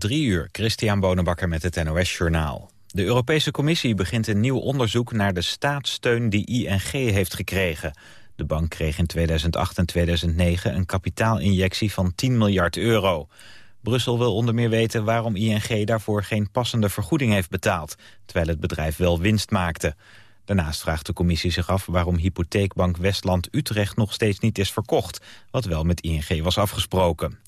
Drie uur, Christian Bonenbakker met het NOS Journaal. De Europese Commissie begint een nieuw onderzoek naar de staatssteun die ING heeft gekregen. De bank kreeg in 2008 en 2009 een kapitaalinjectie van 10 miljard euro. Brussel wil onder meer weten waarom ING daarvoor geen passende vergoeding heeft betaald, terwijl het bedrijf wel winst maakte. Daarnaast vraagt de commissie zich af waarom hypotheekbank Westland Utrecht nog steeds niet is verkocht, wat wel met ING was afgesproken.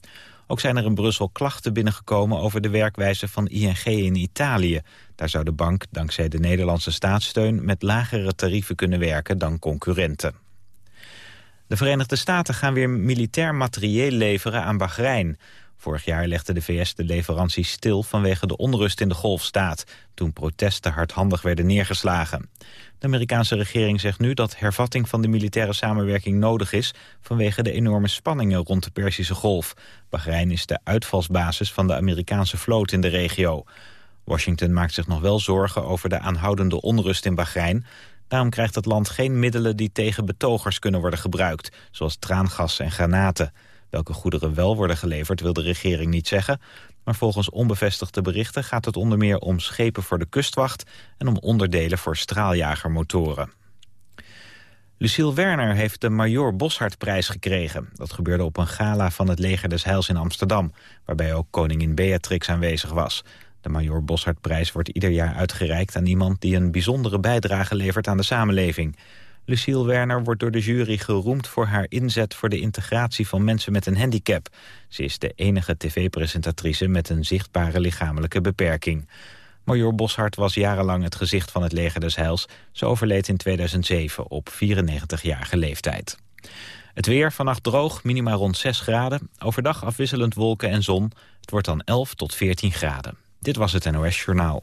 Ook zijn er in Brussel klachten binnengekomen over de werkwijze van ING in Italië. Daar zou de bank dankzij de Nederlandse staatssteun met lagere tarieven kunnen werken dan concurrenten. De Verenigde Staten gaan weer militair materieel leveren aan Bahrein. Vorig jaar legde de VS de leveranties stil vanwege de onrust in de golfstaat... toen protesten hardhandig werden neergeslagen. De Amerikaanse regering zegt nu dat hervatting van de militaire samenwerking nodig is... vanwege de enorme spanningen rond de Perzische Golf. Bahrein is de uitvalsbasis van de Amerikaanse vloot in de regio. Washington maakt zich nog wel zorgen over de aanhoudende onrust in Bahrein. Daarom krijgt het land geen middelen die tegen betogers kunnen worden gebruikt... zoals traangas en granaten. Welke goederen wel worden geleverd wil de regering niet zeggen... maar volgens onbevestigde berichten gaat het onder meer om schepen voor de kustwacht... en om onderdelen voor straaljagermotoren. Lucille Werner heeft de Major Boshardprijs gekregen. Dat gebeurde op een gala van het Leger des Heils in Amsterdam... waarbij ook koningin Beatrix aanwezig was. De Major Boshardprijs wordt ieder jaar uitgereikt aan iemand... die een bijzondere bijdrage levert aan de samenleving... Lucille Werner wordt door de jury geroemd voor haar inzet voor de integratie van mensen met een handicap. Ze is de enige tv-presentatrice met een zichtbare lichamelijke beperking. Major Boshart was jarenlang het gezicht van het leger des Heils. Ze overleed in 2007 op 94-jarige leeftijd. Het weer, vannacht droog, minima rond 6 graden. Overdag afwisselend wolken en zon. Het wordt dan 11 tot 14 graden. Dit was het NOS Journaal.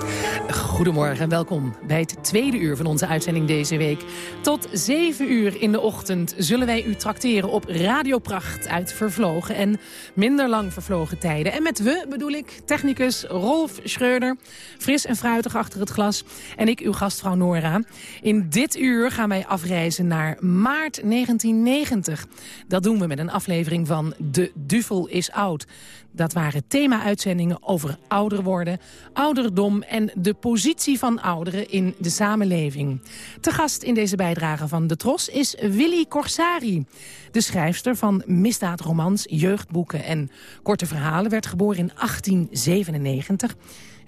Goedemorgen en welkom bij het tweede uur van onze uitzending deze week. Tot zeven uur in de ochtend zullen wij u trakteren op Radiopracht uit vervlogen en minder lang vervlogen tijden. En met we bedoel ik technicus Rolf Schreuder, fris en fruitig achter het glas. En ik, uw gastvrouw Nora. In dit uur gaan wij afreizen naar maart 1990. Dat doen we met een aflevering van De Duvel is Oud. Dat waren thema-uitzendingen over ouder worden, ouderdom en de positie van ouderen in de samenleving. Te gast in deze bijdrage van De Tros is Willy Corsari. De schrijfster van misdaadromans, jeugdboeken en korte verhalen werd geboren in 1897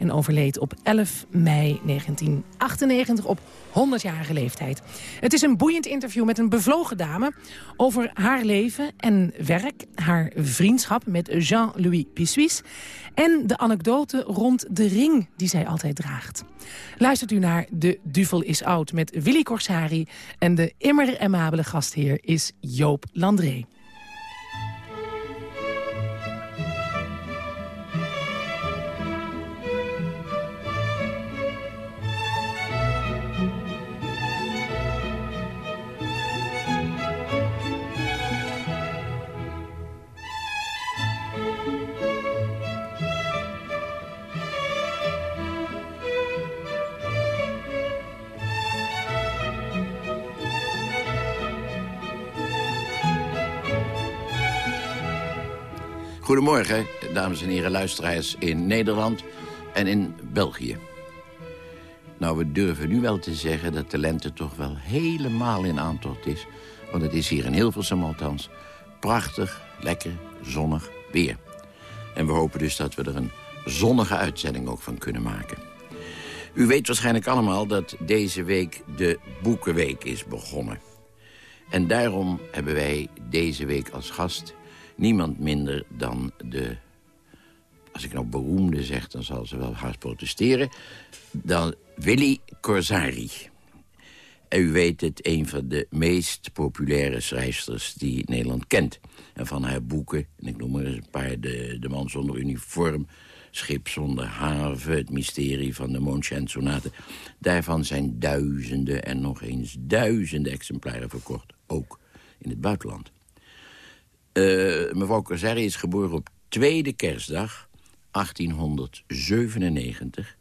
en overleed op 11 mei 1998 op 100-jarige leeftijd. Het is een boeiend interview met een bevlogen dame over haar leven en werk, haar vriendschap met Jean-Louis Pissuis en de anekdote rond de ring die zij altijd draagt. Luistert u naar De Duvel is Oud met Willy Corsari en de immer amabele gastheer is Joop Landré. Goedemorgen, dames en heren luisteraars in Nederland en in België. Nou, we durven nu wel te zeggen dat de lente toch wel helemaal in aantocht is. Want het is hier in Hilversum althans prachtig, lekker, zonnig weer. En we hopen dus dat we er een zonnige uitzending ook van kunnen maken. U weet waarschijnlijk allemaal dat deze week de Boekenweek is begonnen. En daarom hebben wij deze week als gast niemand minder dan de... Als ik nou beroemde zeg, dan zal ze wel hard protesteren. Dan Willy Corsari. En u weet het, een van de meest populaire schrijfsters die Nederland kent. En van haar boeken, en ik noem maar eens een paar... De, de Man zonder uniform, Schip zonder haven, het mysterie van de Moonshine-sonate. Daarvan zijn duizenden en nog eens duizenden exemplaren verkocht. Ook in het buitenland. Uh, mevrouw Corsari is geboren op tweede kerstdag 1897.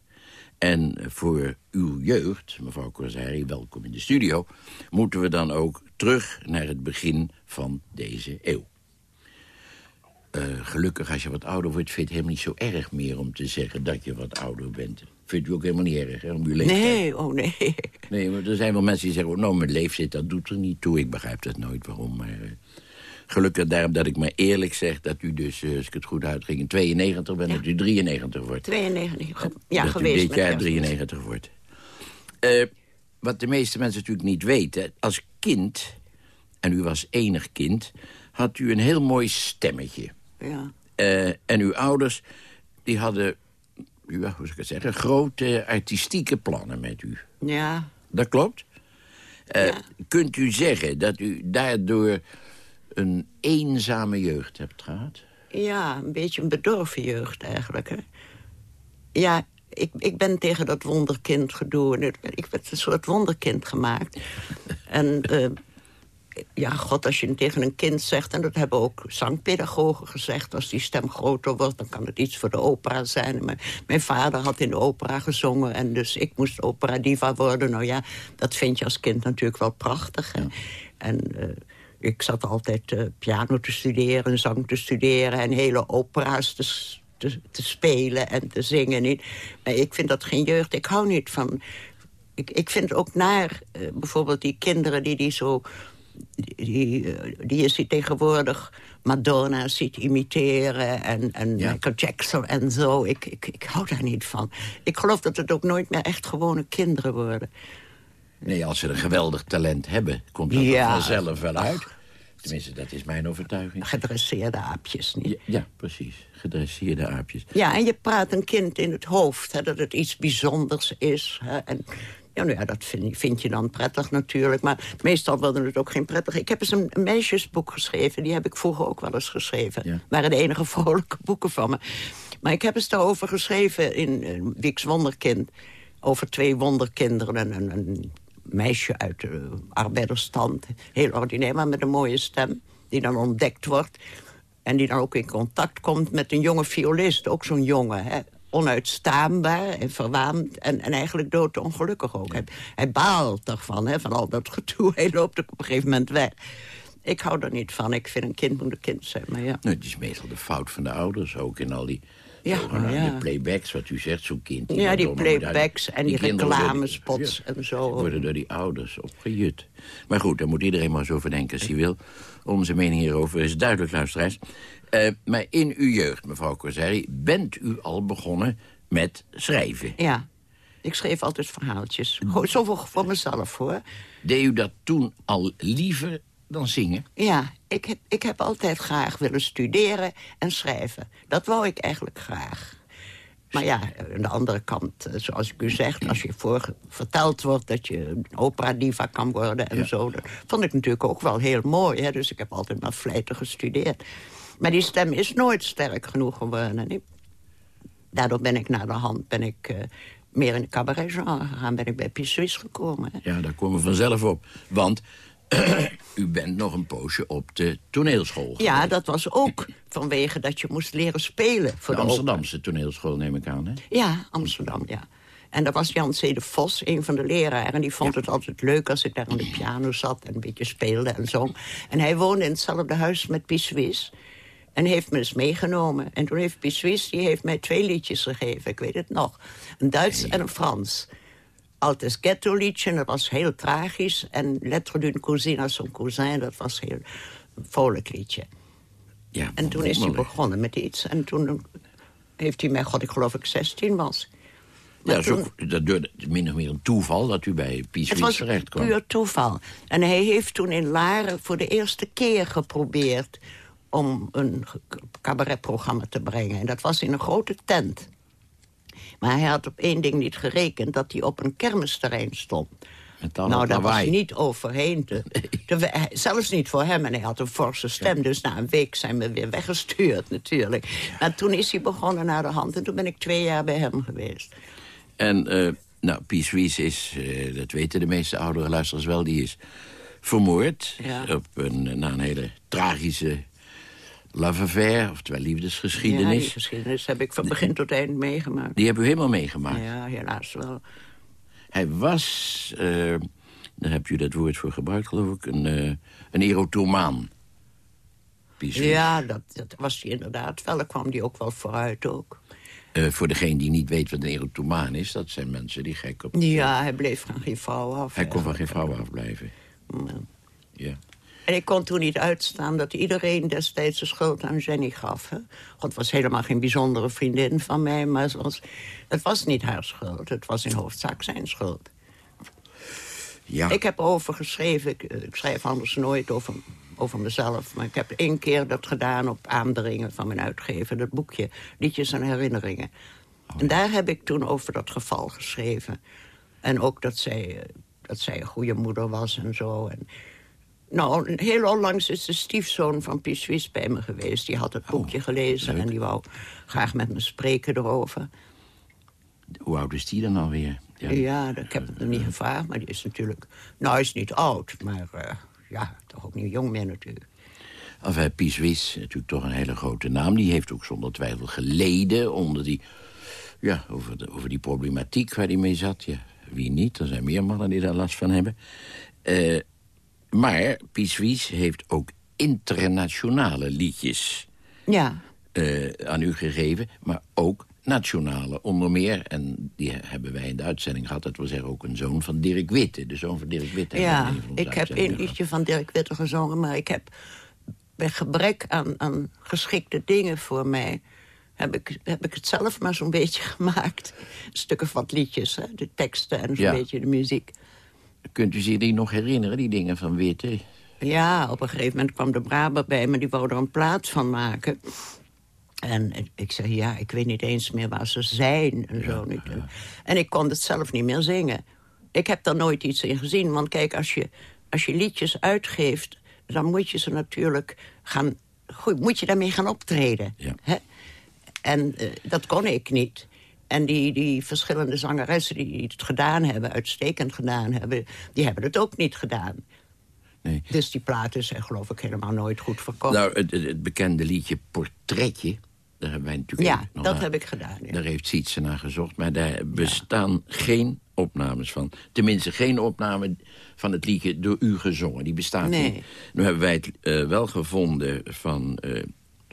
En voor uw jeugd, mevrouw Corsari, welkom in de studio... moeten we dan ook terug naar het begin van deze eeuw. Uh, gelukkig, als je wat ouder wordt, vind je het helemaal niet zo erg meer... om te zeggen dat je wat ouder bent. Vindt u ook helemaal niet erg, hè, om uw leeftijd? Nee, oh nee. Nee, maar er zijn wel mensen die zeggen... Oh, nou, mijn leeftijd, dat doet er niet toe. Ik begrijp dat nooit waarom, maar... Uh, gelukkig daarom dat ik maar eerlijk zeg dat u dus, uh, als ik het goed uitging... in 92 bent, ja. dat u 93 wordt. 92, ja, dat geweest. u dit jaar 93 wordt. Uh, wat de meeste mensen natuurlijk niet weten... als kind, en u was enig kind... had u een heel mooi stemmetje. Ja. Uh, en uw ouders, die hadden, ja, hoe zou ik het zeggen... grote artistieke plannen met u. Ja. Dat klopt? Uh, Ja. Kunt u zeggen dat u daardoor een eenzame jeugd hebt gehad? Ja, een beetje een bedorven jeugd eigenlijk. Hè? Ja, ik, ik ben tegen dat wonderkind gedoe. Ik werd een soort wonderkind gemaakt. en eh, ja, god, als je tegen een kind zegt... en dat hebben ook zangpedagogen gezegd... als die stem groter wordt, dan kan het iets voor de opera zijn. Maar mijn vader had in de opera gezongen... en dus ik moest opera diva worden. Nou ja, dat vind je als kind natuurlijk wel prachtig. hè. En... eh, ik zat altijd eh, piano te studeren, zang te studeren... en hele opera's te, te, te spelen en te zingen. Niet. Maar ik vind dat geen jeugd. Ik hou niet van... Ik, ik vind ook naar, eh, bijvoorbeeld die kinderen die die zo... Die, die, eh, die je ziet tegenwoordig Madonna ziet imiteren... en, en Ja. Michael Jackson en zo. Ik, ik, ik hou daar niet van. Ik geloof dat het ook nooit meer echt gewone kinderen worden. Nee, als ze een geweldig talent hebben, komt dat Ja. vanzelf wel uit. Tenminste, dat is mijn overtuiging. Gedresseerde aapjes, niet? Ja, ja, precies. Gedresseerde aapjes. Ja, en je praat een kind in het hoofd, hè, dat het iets bijzonders is. Hè, en ja, nou ja, dat vind, vind je dan prettig natuurlijk. Maar meestal wilden het ook geen prettig. Ik heb eens een, een meisjesboek geschreven. Die heb ik vroeger ook wel eens geschreven. Ja. waren de enige vrolijke boeken van me. Maar ik heb eens daarover geschreven in uh, Wieks Wonderkind. Over twee wonderkinderen. En een, een meisje uit de arbeidersstand. Heel ordinair, maar met een mooie stem. Die dan ontdekt wordt. En die dan ook in contact komt met een jonge violist. Ook zo'n jongen, hè. Onuitstaanbaar en verwaand. En, en eigenlijk doodongelukkig ook. Hij, hij baalt ervan, hè, van al dat gedoe. Hij loopt ook op een gegeven moment weg. Ik hou er niet van. Ik vind een kind moet een kind zijn, maar ja. Nou, het is meestal de fout van de ouders, ook in al die Ja, zogenaamde ja. playbacks, wat u zegt, zo'n kind. Ja, die playbacks en die reclamespots en zo. worden door die ouders opgejut. Maar goed, daar moet iedereen maar eens over denken als hij wil. Onze mening hierover is duidelijk, luisteraars. Eh, maar in uw jeugd, mevrouw Corsari, bent u al begonnen met schrijven. Ja, ik schreef altijd verhaaltjes. Gewoon zoveel voor mezelf, hoor. Deed u dat toen al liever dan zingen? Ja, ik heb, ik heb altijd graag willen studeren en schrijven. Dat wou ik eigenlijk graag. Maar ja, aan de andere kant, eh, zoals ik u zeg... als je voor verteld wordt dat je een opera-diva kan worden en Ja. zo... dat vond ik natuurlijk ook wel heel mooi. Hè? Dus ik heb altijd maar vlijtig gestudeerd. Maar die stem is nooit sterk genoeg geworden. Daardoor ben ik naar de hand ben ik, eh, meer in de cabaret-genre gegaan. Ben ik bij Pissuis gekomen. Hè? Ja, daar komen we vanzelf op. Want u bent nog een poosje op de toneelschool. Ja, geweest. dat was ook vanwege dat je moest leren spelen. Voor de de, Amsterdamse toneelschool neem ik aan, hè? Ja, Amsterdam, ja. En dat was Jan C. de Vos, een van de leraren. Die vond het altijd leuk als ik daar aan de piano zat... en een beetje speelde en zo. En hij woonde in hetzelfde huis met Pissuis. En heeft me eens meegenomen. En toen heeft Pissuis, die heeft mij twee liedjes gegeven. Ik weet het nog. Een Duits en een Frans. Altes ghetto liedje, en dat was heel tragisch. En Lettre d'une cousine à son cousin, dat was heel een vrolijk liedje. Ja, En toen is hij begonnen met iets. En toen heeft hij mij, god, ik geloof ik 16 was. Ja, zo, dat door min of meer een toeval dat u bij Pies Het was terecht kwam. puur toeval. En hij heeft toen in Laren voor de eerste keer geprobeerd... om een cabaretprogramma te brengen. En dat was in een grote tent. Maar hij had op één ding niet gerekend... dat hij op een kermisterrein stond. Nou, daar was niet overheen. Te, te- hij- zelfs niet voor hem. En hij had een forse stem. Dus na een week zijn we weer weggestuurd natuurlijk. Maar toen is hij begonnen naar de hand. En toen ben ik twee jaar bij hem geweest. En, eh nou, Pies Wies is, eh, dat weten de meeste oudere luisteraars wel... die is vermoord Ja. op een, na een hele tragische love affair... oftewel Ja, die liefdesgeschiedenis. geschiedenis heb ik van begin tot eind meegemaakt. die hebben u helemaal meegemaakt. Ja, helaas wel. Hij was, eh, daar heb je dat woord voor gebruikt, geloof ik... een, eh een erotomaan. Ja, dat, dat was hij inderdaad wel. Daar kwam hij ook wel vooruit ook. Eh, voor degene die niet weet wat een erotomaan is... dat zijn mensen die gek op... Ja, hij bleef van geen vrouw af. Hij kon van geen vrouw afblijven. Ja. Ja. En ik kon toen niet uitstaan dat iedereen destijds de schuld aan Jenny gaf. Hè? God was helemaal geen bijzondere vriendin van mij, maar het was, het was niet haar schuld. Het was in hoofdzaak zijn schuld. ja. Ik heb erover geschreven, ik, eh, ik schrijf anders nooit over, over mezelf... maar ik heb één keer dat gedaan op aandringen van mijn uitgever... dat boekje Liedjes en Herinneringen. En daar heb ik toen over dat geval geschreven. En ook dat zij, eh, dat zij een goede moeder was en zo. En, nou, heel onlangs is de stiefzoon van Pies Wies bij me geweest. Die had het boekje gelezen en die wou graag met me spreken erover. Hoe oud is die dan alweer? Ja, dat, ik heb het nog niet gevraagd, maar die is natuurlijk... Nou, hij is niet oud, maar eh, ja, toch ook niet jong meer natuurlijk. Enfin, Pies Wies, natuurlijk toch een hele grote naam. Die heeft ook zonder twijfel geleden onder die, ja, over, de, over die problematiek waar hij mee zat. Ja, wie niet? Er zijn meer mannen die daar last van hebben. Eh, maar Pies heeft ook internationale liedjes Ja, eh, aan u gegeven, maar ook nationale. Onder meer, en die hebben wij in de uitzending gehad... dat wil zeggen ook een zoon van Dirk Witte. De zoon van Dirk Witte. ja een ik heb gehad. liedje van Dirk Witte gezongen... maar ik heb bij gebrek aan, aan geschikte dingen voor mij... Heb ik, heb ik het zelf maar zo'n beetje gemaakt. Stukken van liedjes, hè? de teksten en zo'n Ja. beetje de muziek. Kunt u zich die nog herinneren, die dingen van Witte? Ja, op een gegeven moment kwam de Braber bij me, die wou er een plaat van maken. En ik zei, ja, ik weet niet eens meer waar ze zijn en zo. niet. En ik kon het zelf niet meer zingen. Ik heb daar nooit iets in gezien, want kijk, als je, als je liedjes uitgeeft... dan moet je ze natuurlijk gaan... Goed, moet je daarmee gaan optreden. Ja. Hè? En eh, dat kon ik niet. En die, die verschillende zangeressen die het gedaan hebben, uitstekend gedaan hebben... die hebben het ook niet gedaan. Nee. Dus die platen zijn geloof ik helemaal nooit goed verkocht. Nou, het, het, bekende liedje Portretje... daar hebben wij natuurlijk... ja, nog dat heb ik gedaan. ja. Daar heeft Sietse naar gezocht, maar daar bestaan geen opnames van. Tenminste, geen opname van het liedje door u gezongen. Die bestaat Nee. niet. Nu hebben wij het eh, wel gevonden van... eh,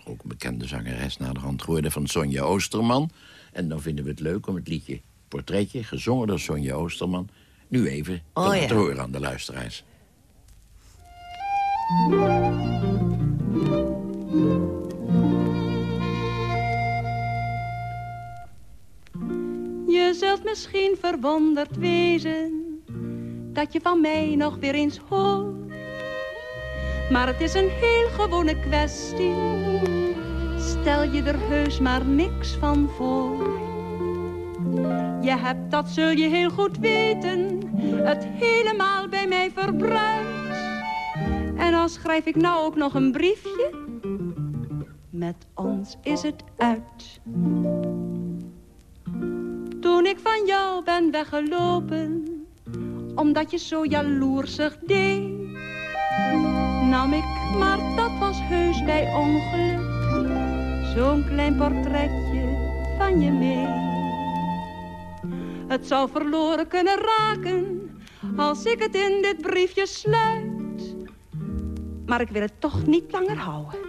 ook een bekende zangeres naar de hand geworden... van Sonja Oosterman. En dan vinden we het leuk om het liedje Portretje... gezongen door Sonja Oosterman... nu even te Oh, laten ja. horen aan de luisteraars. Je zult misschien verwonderd wezen dat je van mij nog weer eens hoort. Maar het is een heel gewone kwestie. Stel je er heus maar niks van voor. Je hebt, dat zul je heel goed weten, het helemaal bij mij verbruikt. En dan schrijf ik nou ook nog een briefje. Met ons is het uit. Toen ik van jou ben weggelopen, omdat je zo jaloersig deed, nam ik, maar dat was heus bij ongeluk, zo'n klein portretje van je mee. Het zou verloren kunnen raken, als ik het in dit briefje sluit. Maar ik wil het toch niet langer houden.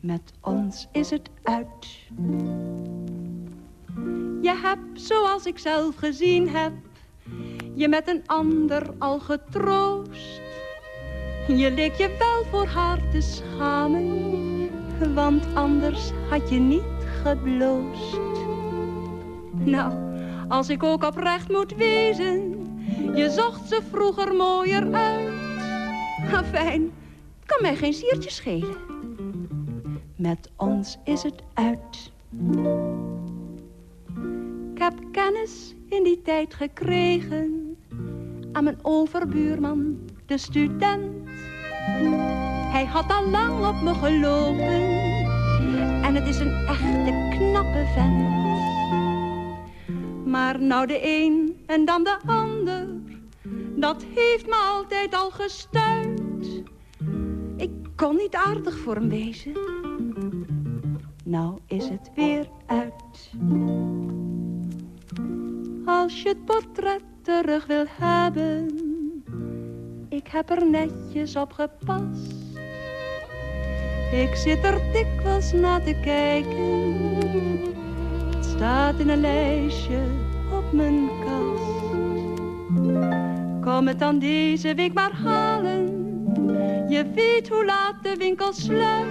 Met ons is het uit. Je hebt, zoals ik zelf gezien heb, je met een ander al getroost. Je leek je wel voor haar te schamen, want anders had je niet gebloosd. Nou, als ik ook oprecht moet wezen, je zocht ze vroeger mooier uit. Fijn, kan mij geen siertje schelen. Met ons is het uit. Ik heb kennis in die tijd gekregen aan mijn overbuurman, de student. Hij had al lang op me gelopen en het is een echte knappe vent. Maar nou de een en dan de ander, dat heeft me altijd al gestuurd. Ik kon niet aardig voor hem wezen. Nou is het weer uit. Als je het portret terug wil hebben, ik heb er netjes op gepast. Ik zit er dikwijls naar te kijken. Het staat in een lijstje op mijn kast. Kom het dan deze week maar halen. Je weet hoe laat de winkel sluit.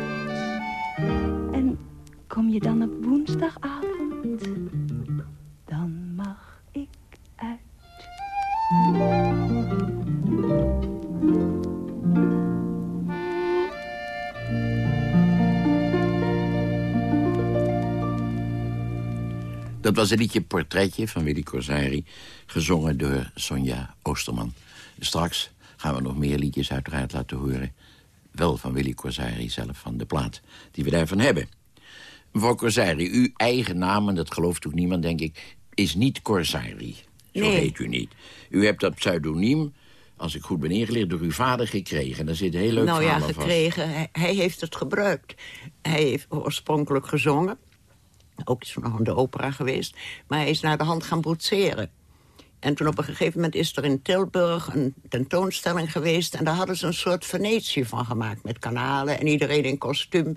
En kom je dan op woensdagavond, Dat was een liedje Portretje van Willy Corsari, gezongen door Sonja Oosterman. Straks gaan we nog meer liedjes uiteraard laten horen. Wel van Willy Corsari zelf, van de plaat die we daarvan hebben. Mevrouw Corsari, uw eigen naam, en dat gelooft ook niemand, denk ik... is niet Corsari. Zo Nee. heet u niet. U hebt dat pseudoniem, als ik goed ben ingeleerd, door uw vader gekregen. Daar zit een heel leuk nou ja, verhaal aan vast. gekregen. Hij heeft het gebruikt. Hij heeft oorspronkelijk gezongen. Ook is nog in de opera geweest. Maar hij is naar de hand gaan boetseren. En toen op een gegeven moment is er in Tilburg een tentoonstelling geweest... en daar hadden ze een soort Venetië van gemaakt... met kanalen en iedereen in kostuum.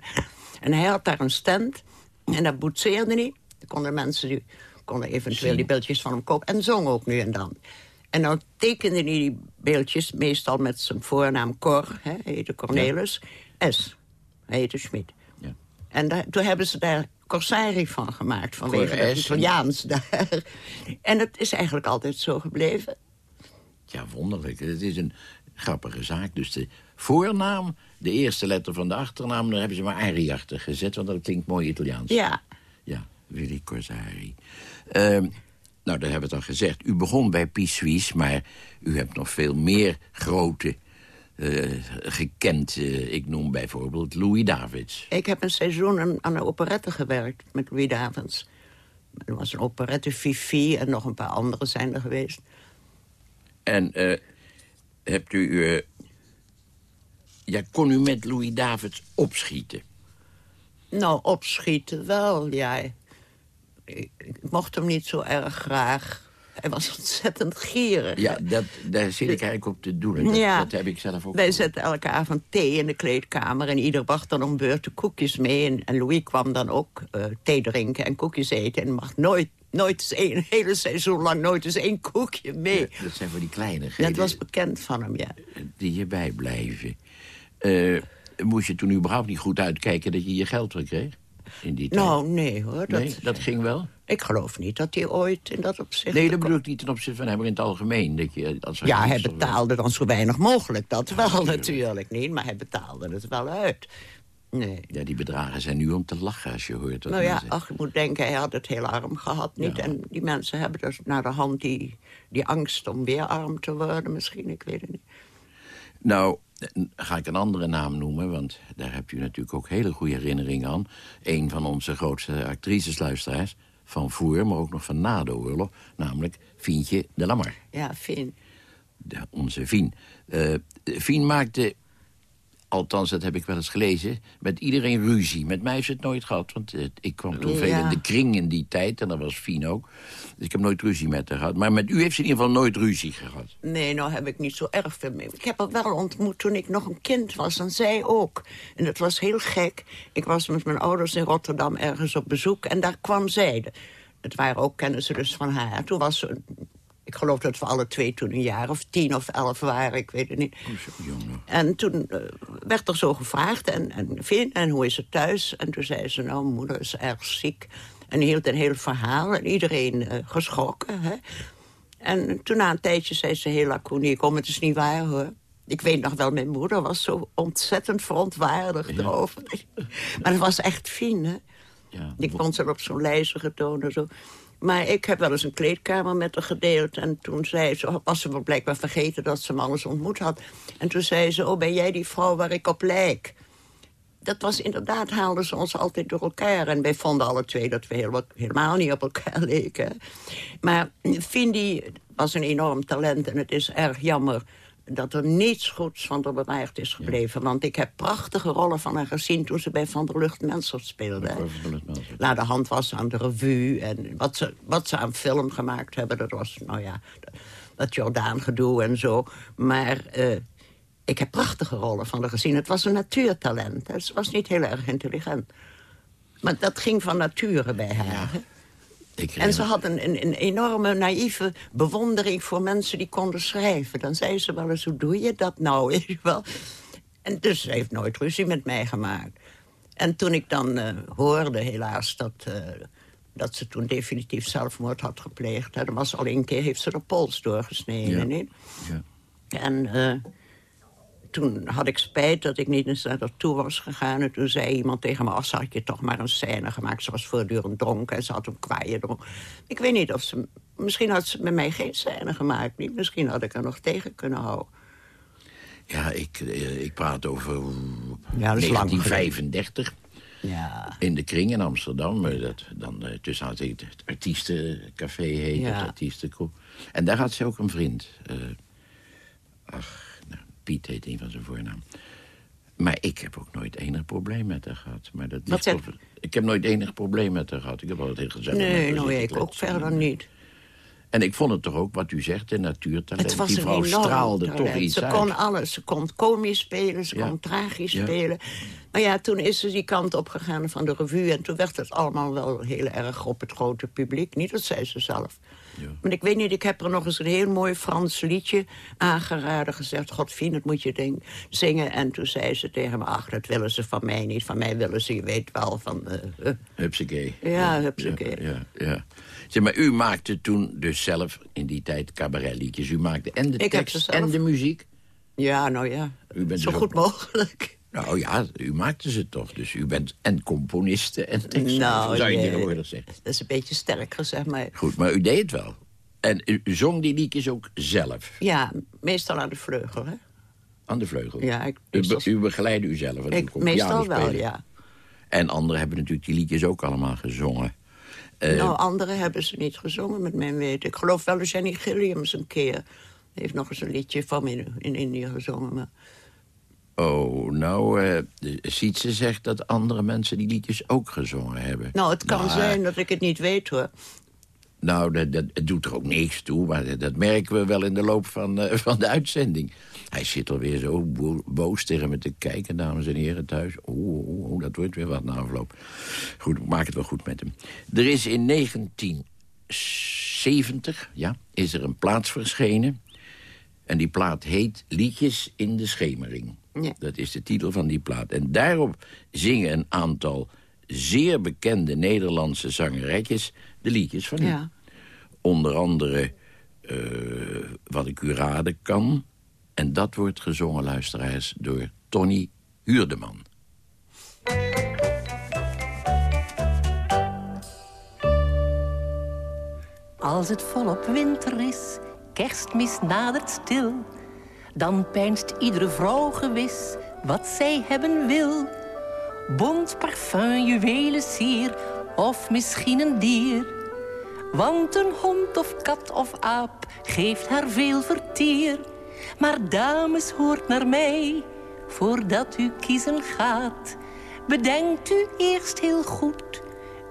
En hij had daar een stand en daar boetseerde hij. Er konden mensen die konden eventueel die beeldjes van hem kopen... en zong ook nu en dan. En dan tekende hij die beeldjes meestal met zijn voornaam Cor. Hè, hij heette Cornelis. S. Hij heette Schmid. Ja. En daar, toen hebben ze daar Corsari van gemaakt. Vanwege het. Italiaans daar. En het is eigenlijk altijd zo gebleven. Ja, wonderlijk. Het is een grappige zaak. Dus de voornaam, de eerste letter van de achternaam... daar hebben ze maar Ari achter gezet, want dat klinkt mooi Italiaans. Ja. Ja, Willy Corsari. Ehm, nou, dat hebben we het al gezegd. U begon bij Pissuis, maar u hebt nog veel meer grote eh, gekend. Eh, ik noem bijvoorbeeld Louis Davids. Ik heb een seizoen aan, aan een operette gewerkt met Louis Davids. Er was een operette Fifi en nog een paar andere zijn er geweest. En eh, hebt u... ja, kon u met Louis Davids opschieten? Nou, opschieten wel, ja. Ik, ik mocht hem niet zo erg graag. Hij was ontzettend gierig. Ja, dat, daar zit ik eigenlijk op te doen. Dat, Ja. dat heb ik zelf ook Wij gehoord. zetten elke avond thee in de kleedkamer... en ieder bracht dan om beurt de koekjes mee. En, en Louis kwam dan ook eh, thee drinken en koekjes eten... en mag nooit, nooit eens één, een hele seizoen lang nooit eens één koekje mee. Dat zijn voor die kleinigheden Dat was bekend van hem, ja. die je bijblijven. Eh moest je toen überhaupt niet goed uitkijken dat je je geld weer kreeg? In die tijd? Nou, nee hoor. Dat, nee, dat ging wel? Ik geloof niet dat hij ooit in dat opzicht... Nee, dat bedoel ik niet ten opzichte van hem, maar in het algemeen. Dat je, als Ja, hij betaalde dan zo weinig mogelijk. Dat wel natuurlijk niet, maar hij betaalde het wel uit. Nee. Ja, die bedragen zijn nu om te lachen als je hoort wat Nou ja, mensen- ach, je moet denken, hij had het heel arm gehad niet. Ja. En die mensen hebben dus naar de hand die, die angst om weer arm te worden misschien, ik weet het niet. Nou, ga ik een andere naam noemen, want daar hebt u natuurlijk ook hele goede herinneringen aan. Een van onze grootste actrices, luisteraars, van voor, maar ook nog van na de oorlog. Namelijk Fientje de Lamar. Ja, Fien. de, onze Fien. Fien maakte, althans dat heb ik wel eens gelezen... met iedereen ruzie. Met mij heeft ze het nooit gehad, want eh, ik kwam toen veel in de kring in die tijd... en dat was Fien ook. Dus ik heb nooit ruzie met haar gehad. Maar met u heeft ze in ieder geval nooit ruzie gehad. Nee, nou heb ik niet zo erg veel mee. Ik heb haar wel ontmoet toen ik nog een kind was. En zij ook. En dat was heel gek. Ik was met mijn ouders in Rotterdam ergens op bezoek. En daar kwam zij. Het waren ook kennissen dus van haar. Toen was ze... Ik geloof dat we alle twee toen een jaar of tien of elf waren. Ik weet het niet. Oh. En toen eh, werd er zo gevraagd, en, en, Vin, en hoe is het thuis? En toen zei ze, nou, moeder is erg ziek. En hield een heel verhaal, en iedereen eh, geschrokken. Hè? En toen na een tijdje zei ze heel laconiek, kom, het is niet waar, hoor. Ik weet nog wel, mijn moeder was zo ontzettend verontwaardigd erover. Maar het was echt fijn, hè? Ja, Ik vond ze op zo'n lijstje getoond en zo. Maar ik heb wel eens een kleedkamer met haar gedeeld. En toen zei ze, was ze blijkbaar vergeten dat ze hem al eens ontmoet had. En toen zei ze, oh, ben jij die vrouw waar ik op lijk? Dat was inderdaad, haalden ze ons altijd door elkaar. En wij vonden alle twee dat we helemaal niet op elkaar leken. Maar Findy was een enorm talent en het is erg jammer dat er niets goeds van haar bewaard is gebleven. Want ik heb prachtige rollen van haar gezien... toen ze bij Van der Lucht Mensert speelde. La de hand was aan de revue. En wat ze, wat ze aan film gemaakt hebben, dat was, nou ja... dat Jordaan gedoe en zo. Maar uh, ik heb prachtige rollen van haar gezien. Het was een natuurtalent. Ze was niet heel erg intelligent. Maar dat ging van nature bij haar. Ja. En ze had een, een, een, enorme naïeve bewondering voor mensen die konden schrijven. Dan zei ze wel eens, hoe doe je dat nou? Weet je wel? En dus ze heeft nooit ruzie met mij gemaakt. En toen ik dan uh, hoorde, helaas, dat, uh, dat ze toen definitief zelfmoord had gepleegd... Hè, dan was al een keer, heeft ze de pols doorgesneden. Ja. Ja. En... Uh, toen had ik spijt dat ik niet eens naar toe was gegaan. En toen zei iemand tegen me, als had je toch maar een scène gemaakt. Ze was voortdurend dronken en ze had een kwaaien dronken. Ik weet niet of ze... Misschien had ze met mij geen scène gemaakt. Niet. Misschien had ik er nog tegen kunnen houden. Ja, ik, eh, ik praat over ja, 1935. Ja. In de kring in Amsterdam. Dat dan uh, tussen het, het artiestencafé heet, ja. het. En daar had ze ook een vriend. Uh, ach, Piet heet een van zijn voornaam. Maar ik heb ook nooit enig probleem met haar gehad. Maar dat Wat zeg... Ik heb nooit enig probleem met haar gehad. Ik heb altijd heel gezellig Nee, nou ik ook verder niet. En ik vond het toch ook, wat u zegt, de natuurtalent. Het was Die vrouw straalde talent. toch iets Ze kon alles. Ze kon komisch spelen, ze kon tragisch spelen. Maar ja, toen is ze die kant opgegaan van de revue... en toen werd het allemaal wel heel erg op het grote publiek. Niet, dat zei ze zelf. Ja. Maar ik weet niet, ik heb er nog eens een heel mooi Frans liedje aangeraden. Gezegd, Godfien, dat moet je zingen. En toen zei ze tegen me, ach, dat willen ze van mij niet. Van mij willen ze, je weet wel, van... Uh. Hupsakee. Ja, hupsakee. Ja, ja, ja. Zeg, maar u maakte toen dus zelf in die tijd cabaretliedjes. U maakte en de tekst en de muziek? Ja, nou ja, u bent zo dus goed mogelijk. Nou ja, u maakte ze toch. Dus u bent en componiste en tekst. Nou, zou je tegenwoordig zeggen. Dat is een beetje sterker, zeg maar. Goed, maar u deed het wel. En u, zong die liedjes ook zelf? Ja, meestal aan de vleugel, hè? Aan de vleugel? Ja. Ik, u, u begeleidde u zelf? Ik, meestal wel, ja. En anderen hebben natuurlijk die liedjes ook allemaal gezongen. Uh, nou, anderen hebben ze niet gezongen, met mijn weten. Ik geloof wel Jenny Gilliams een keer... heeft nog eens een liedje van me in, in India gezongen, maar... Oh, nou, uh, Sietse zegt dat andere mensen die liedjes ook gezongen hebben. Nou, het kan zijn dat ik het niet weet, hoor. Nou, dat, dat, het doet er ook niks toe, maar dat merken we wel in de loop van, uh, van de uitzending. Hij zit alweer zo boos tegen me te kijken, dames en heren, thuis. Oeh, oh, dat wordt weer wat na afloop. Goed, ik maak het wel goed met hem. Er is in 1970, ja, is er een plaats verschenen. En die plaat heet Liedjes in de Schemering. Ja. Dat is de titel van die plaat. En daarop zingen een aantal zeer bekende Nederlandse zangeretjes de liedjes van u. Ja. Onder andere uh, Wat ik u raden kan. En dat wordt gezongen, luisteraars, door Tony Huurdeman. Als het volop winter is, kerstmis nadert stil dan pijnst iedere vrouw gewis wat zij hebben wil. Bont parfum, juwelen sier of misschien een dier. Want een hond of kat of aap geeft haar veel vertier. Maar dames, hoort naar mij, voordat u kiezen gaat. Bedenkt u eerst heel goed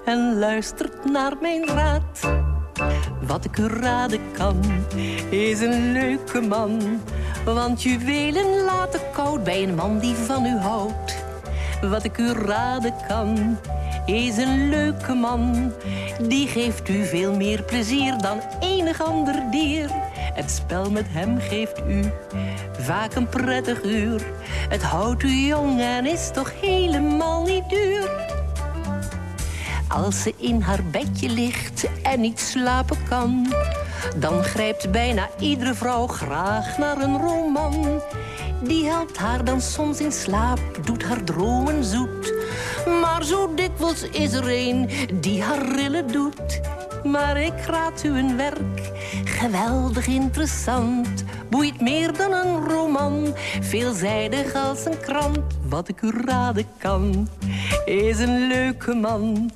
en luistert naar mijn raad. Wat ik u raden kan, is een leuke man. Want juwelen laten koud bij een man die van u houdt. Wat ik u raden kan, is een leuke man. Die geeft u veel meer plezier dan enig ander dier. Het spel met hem geeft u vaak een prettig uur. Het houdt u jong en is toch helemaal niet duur. Als ze in haar bedje ligt en niet slapen kan... dan grijpt bijna iedere vrouw graag naar een roman. Die helpt haar dan soms in slaap, doet haar dromen zoet. Maar zo dikwijls is er een die haar rillen doet. maar ik raad u een werk. Geweldig interessant, boeit meer dan een roman. Veelzijdig als een krant, wat ik u raden kan. Is een leuke man,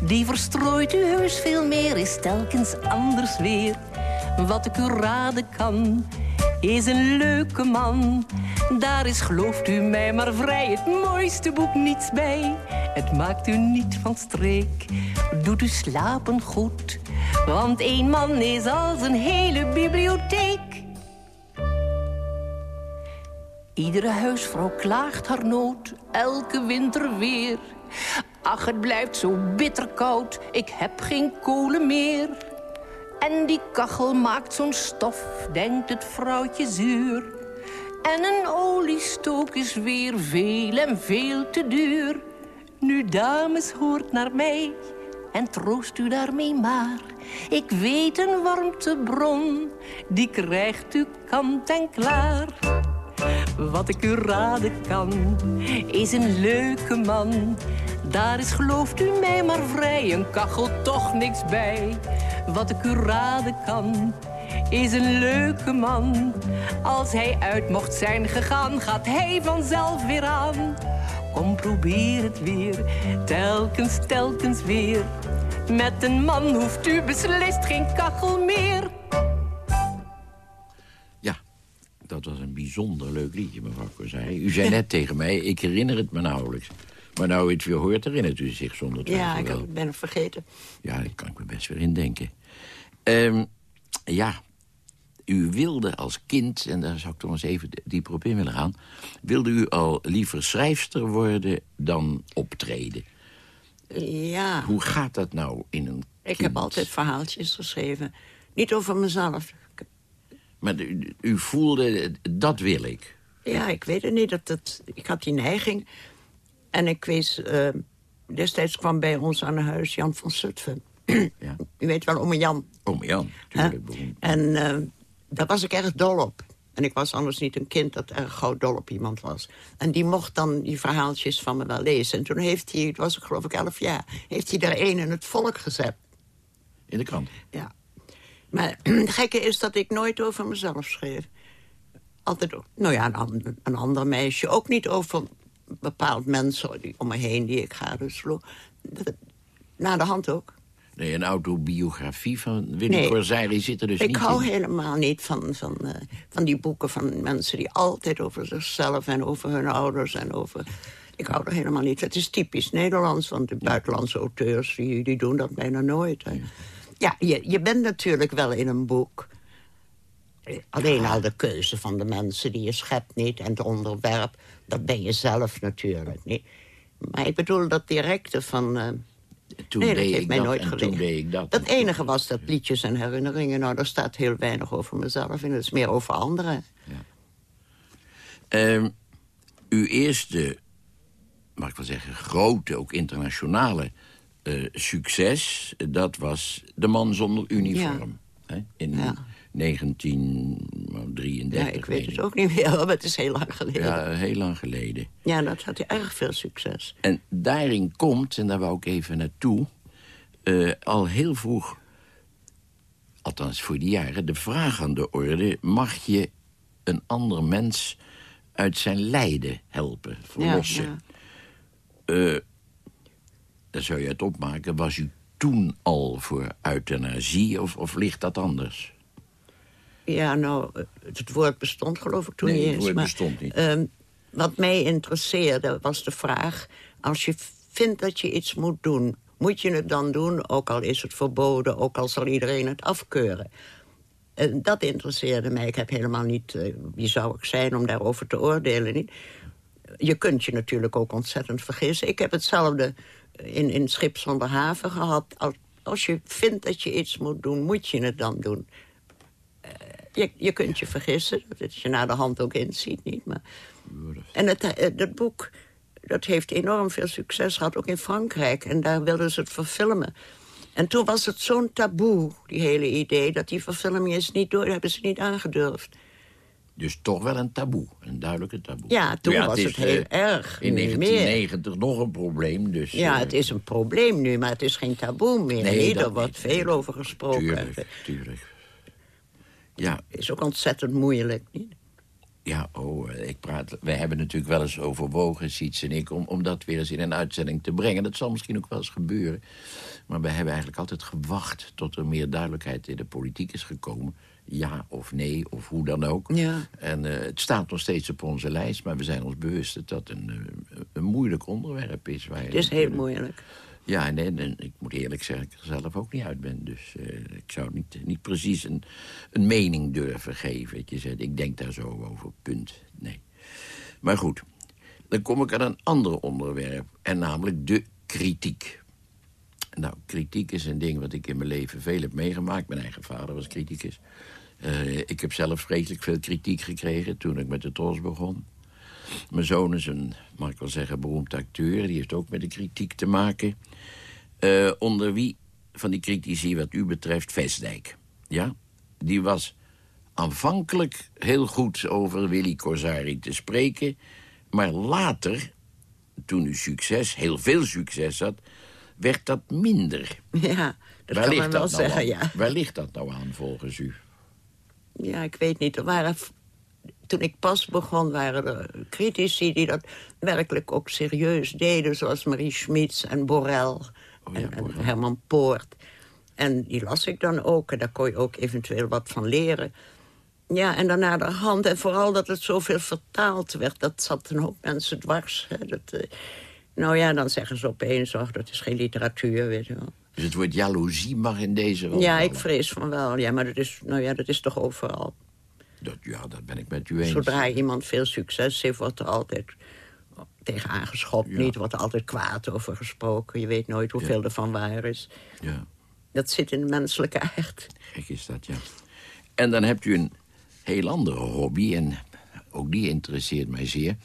die verstrooit u heus veel meer. Is telkens anders weer, wat ik u raden kan. Is een leuke man, daar is gelooft u mij maar vrij het mooiste boek niets bij. Het maakt u niet van streek, doet u slapen goed. Want één man is als een hele bibliotheek. Iedere huisvrouw klaagt haar nood, elke winter weer. Ach, het blijft zo bitter koud, ik heb geen kolen meer. En die kachel maakt zo'n stof, denkt het vrouwtje zuur. En een oliestook is weer veel en veel te duur. Nu, dames, hoort naar mij en troost u daarmee maar. Ik weet een warmtebron, die krijgt u kant en klaar. Wat ik u raden kan, is een leuke man. Daar is, gelooft u mij maar vrij, een kachel toch niks bij. Wat ik u raden kan, is een leuke man. Als hij uit mocht zijn gegaan, gaat hij vanzelf weer aan. Kom, probeer het weer, telkens, telkens weer. Met een man hoeft u beslist geen kachel meer. Dat was een bijzonder leuk liedje, mevrouw Kozai. U zei net tegen mij, ik herinner het me nauwelijks. Maar nou u het weer hoort, herinnert u zich zonder twijfel Ja, ik wel. ben het vergeten. Ja, daar kan ik me best weer indenken. Ehm ja, u wilde als kind, en daar zou ik toch eens even dieper op in willen gaan... wilde u al liever schrijfster worden dan optreden. Ja, Hoe gaat dat nou in een ik heb kind? altijd verhaaltjes geschreven. Niet over mezelf. Maar u, u voelde, dat wil ik. Ja, ik weet het niet. Dat, dat, ik had die neiging. En ik wees... eh, destijds kwam bij ons aan huis Jan van Zutphen. Ja. U weet wel, ome Jan. Oom Jan, natuurlijk. En eh, daar was ik erg dol op. En ik was anders niet een kind dat erg gauw dol op iemand was. En die mocht dan die verhaaltjes van me wel lezen. En toen heeft hij, het was ik geloof ik elf jaar... heeft hij er één in het volk gezet. In de krant. Ja. Maar het gekke is dat ik nooit over mezelf schreef. Altijd, nou ja, een, ander- een ander meisje. Ook niet over bepaald mensen die om me heen die ik gadesloeg. Dat- Na de hand ook. Nee, een autobiografie van Willy Nee. Zit er dus ik niet hou in. helemaal niet van, van, eh, van die boeken van mensen die altijd over zichzelf en over hun ouders en over. Ik hou er helemaal niet. Het is typisch Nederlands, want de buitenlandse auteurs die, die doen dat bijna nooit. hè. Ja, je, je bent natuurlijk wel in een boek. Alleen al de keuze van de mensen die je schept niet en het onderwerp, dat ben je zelf natuurlijk niet. Maar ik bedoel dat directe van. eh, Toen nee, dat deed heeft ik mij dat nooit gelegen. ik dat. Dat enige was dat liedjes en herinneringen. Nou, daar staat heel weinig over mezelf in. Het is meer over anderen. Ehm, uw eerste, mag ik wel zeggen, grote, ook internationale eh, succes... dat was De Man Zonder Uniform. Hè? In Ja. 1933. Ja, ik weet het ook niet meer, maar het is heel lang geleden. Ja, Ja, heel lang geleden. dat had hij erg veel succes. En daarin komt, en daar wou ik even naartoe... eh, al heel vroeg, althans voor die jaren... de vraag aan de orde... mag je een ander mens uit zijn lijden helpen, verlossen? ja. Eh, daar zou je het opmaken. Was u toen al voor euthanasie of, of ligt dat anders? Ja, nou, het woord bestond geloof ik toen Nee, niet het eens. woord maar, bestond niet. ehm, wat mij interesseerde was de vraag... als je vindt dat je iets moet doen... moet je het dan doen, ook al is het verboden... ook al zal iedereen het afkeuren. En dat interesseerde mij. Ik heb helemaal niet... eh, wie zou ik zijn om daarover te oordelen? Niet? Je kunt je natuurlijk ook ontzettend vergissen. Ik heb hetzelfde in, in Schip zonder haven gehad. Als, als je vindt dat je iets moet doen, moet je het dan doen. Eh, je, je kunt je vergissen, dat je naar de hand ook inziet, niet? Maar, en het, eh, dat boek, dat heeft enorm veel succes gehad, ook in Frankrijk. En daar wilden ze het verfilmen. En toen was het zo'n taboe, die hele idee... dat die verfilming is niet door, hebben ze niet aangedurfd. Dus toch wel een taboe, een duidelijke taboe. Ja, toen was is, het heel eh, erg. In nu meer. 1990 nog een probleem, dus... Ja, eh, het is een probleem nu, maar het is geen taboe meer. Nee, er wordt niet. veel over gesproken. Tuurlijk, tuurlijk. Ja, is ook ontzettend moeilijk. Niet? ja, oh, eh, ik praat... Wij hebben natuurlijk wel eens overwogen, Siets en ik... Om, om dat weer eens in een uitzending te brengen. Dat zal misschien ook wel eens gebeuren. Maar wij hebben eigenlijk altijd gewacht... tot er meer duidelijkheid in de politiek is gekomen. Ja of nee, of hoe dan ook. Ja. En eh, het staat nog steeds op onze lijst... maar we zijn ons bewust dat dat een, eh, een moeilijk onderwerp is. Waar Het is heel moeilijk. Ja, en, en, en ik moet eerlijk zeggen dat ik er zelf ook niet uit ben. Dus eh, ik zou niet, niet precies een, een mening durven geven. Dat je zegt, ik denk daar zo over, punt. Nee. Maar goed, dan kom ik aan een ander onderwerp. En namelijk de kritiek. Nou, kritiek is een ding wat ik in mijn leven veel heb meegemaakt. Mijn eigen vader was criticus. Eh, ik heb zelf vreselijk veel kritiek gekregen toen ik met de Tros begon. Mijn zoon is een, mag ik wel zeggen, beroemd acteur. Die heeft ook met de kritiek te maken. Eh, onder wie van die critici wat u betreft Vestdijk. Ja? Die was aanvankelijk heel goed over Willy Corsari te spreken... maar later, toen u succes, heel veel succes had... werd dat minder. Ja, dat Waar kan ligt men wel dat nou zeggen, aan? ja. Waar ligt dat nou aan, volgens u? Ja, ik weet niet. Er waren, toen ik pas begon, waren er critici die dat werkelijk ook serieus deden. Zoals Marie Schmitz en Borrell Oh ja, en. Herman Poort. En die las ik dan ook en daar kon je ook eventueel wat van leren. Ja, en daarna de hand. En vooral dat het zoveel vertaald werd. Dat zat een hoop mensen dwars. Hè. Dat, eh, nou ja, dan zeggen ze opeens, oh, dat is geen literatuur, weet je wel. Dus het woord jaloezie mag in deze rol Ja, ik vrees van wel. Ja, maar dat is, nou ja, dat is toch overal. Dat, ja, dat ben ik met u eens. Zodra iemand veel succes heeft, wordt er altijd tegen aangeschopt. Ja. Niet wordt er altijd kwaad over gesproken. Je weet nooit hoeveel Ja. er van waar is. Ja. Dat zit in de menselijke aard. Gek is dat, ja. En dan hebt u een heel andere hobby, en ook die interesseert mij zeer.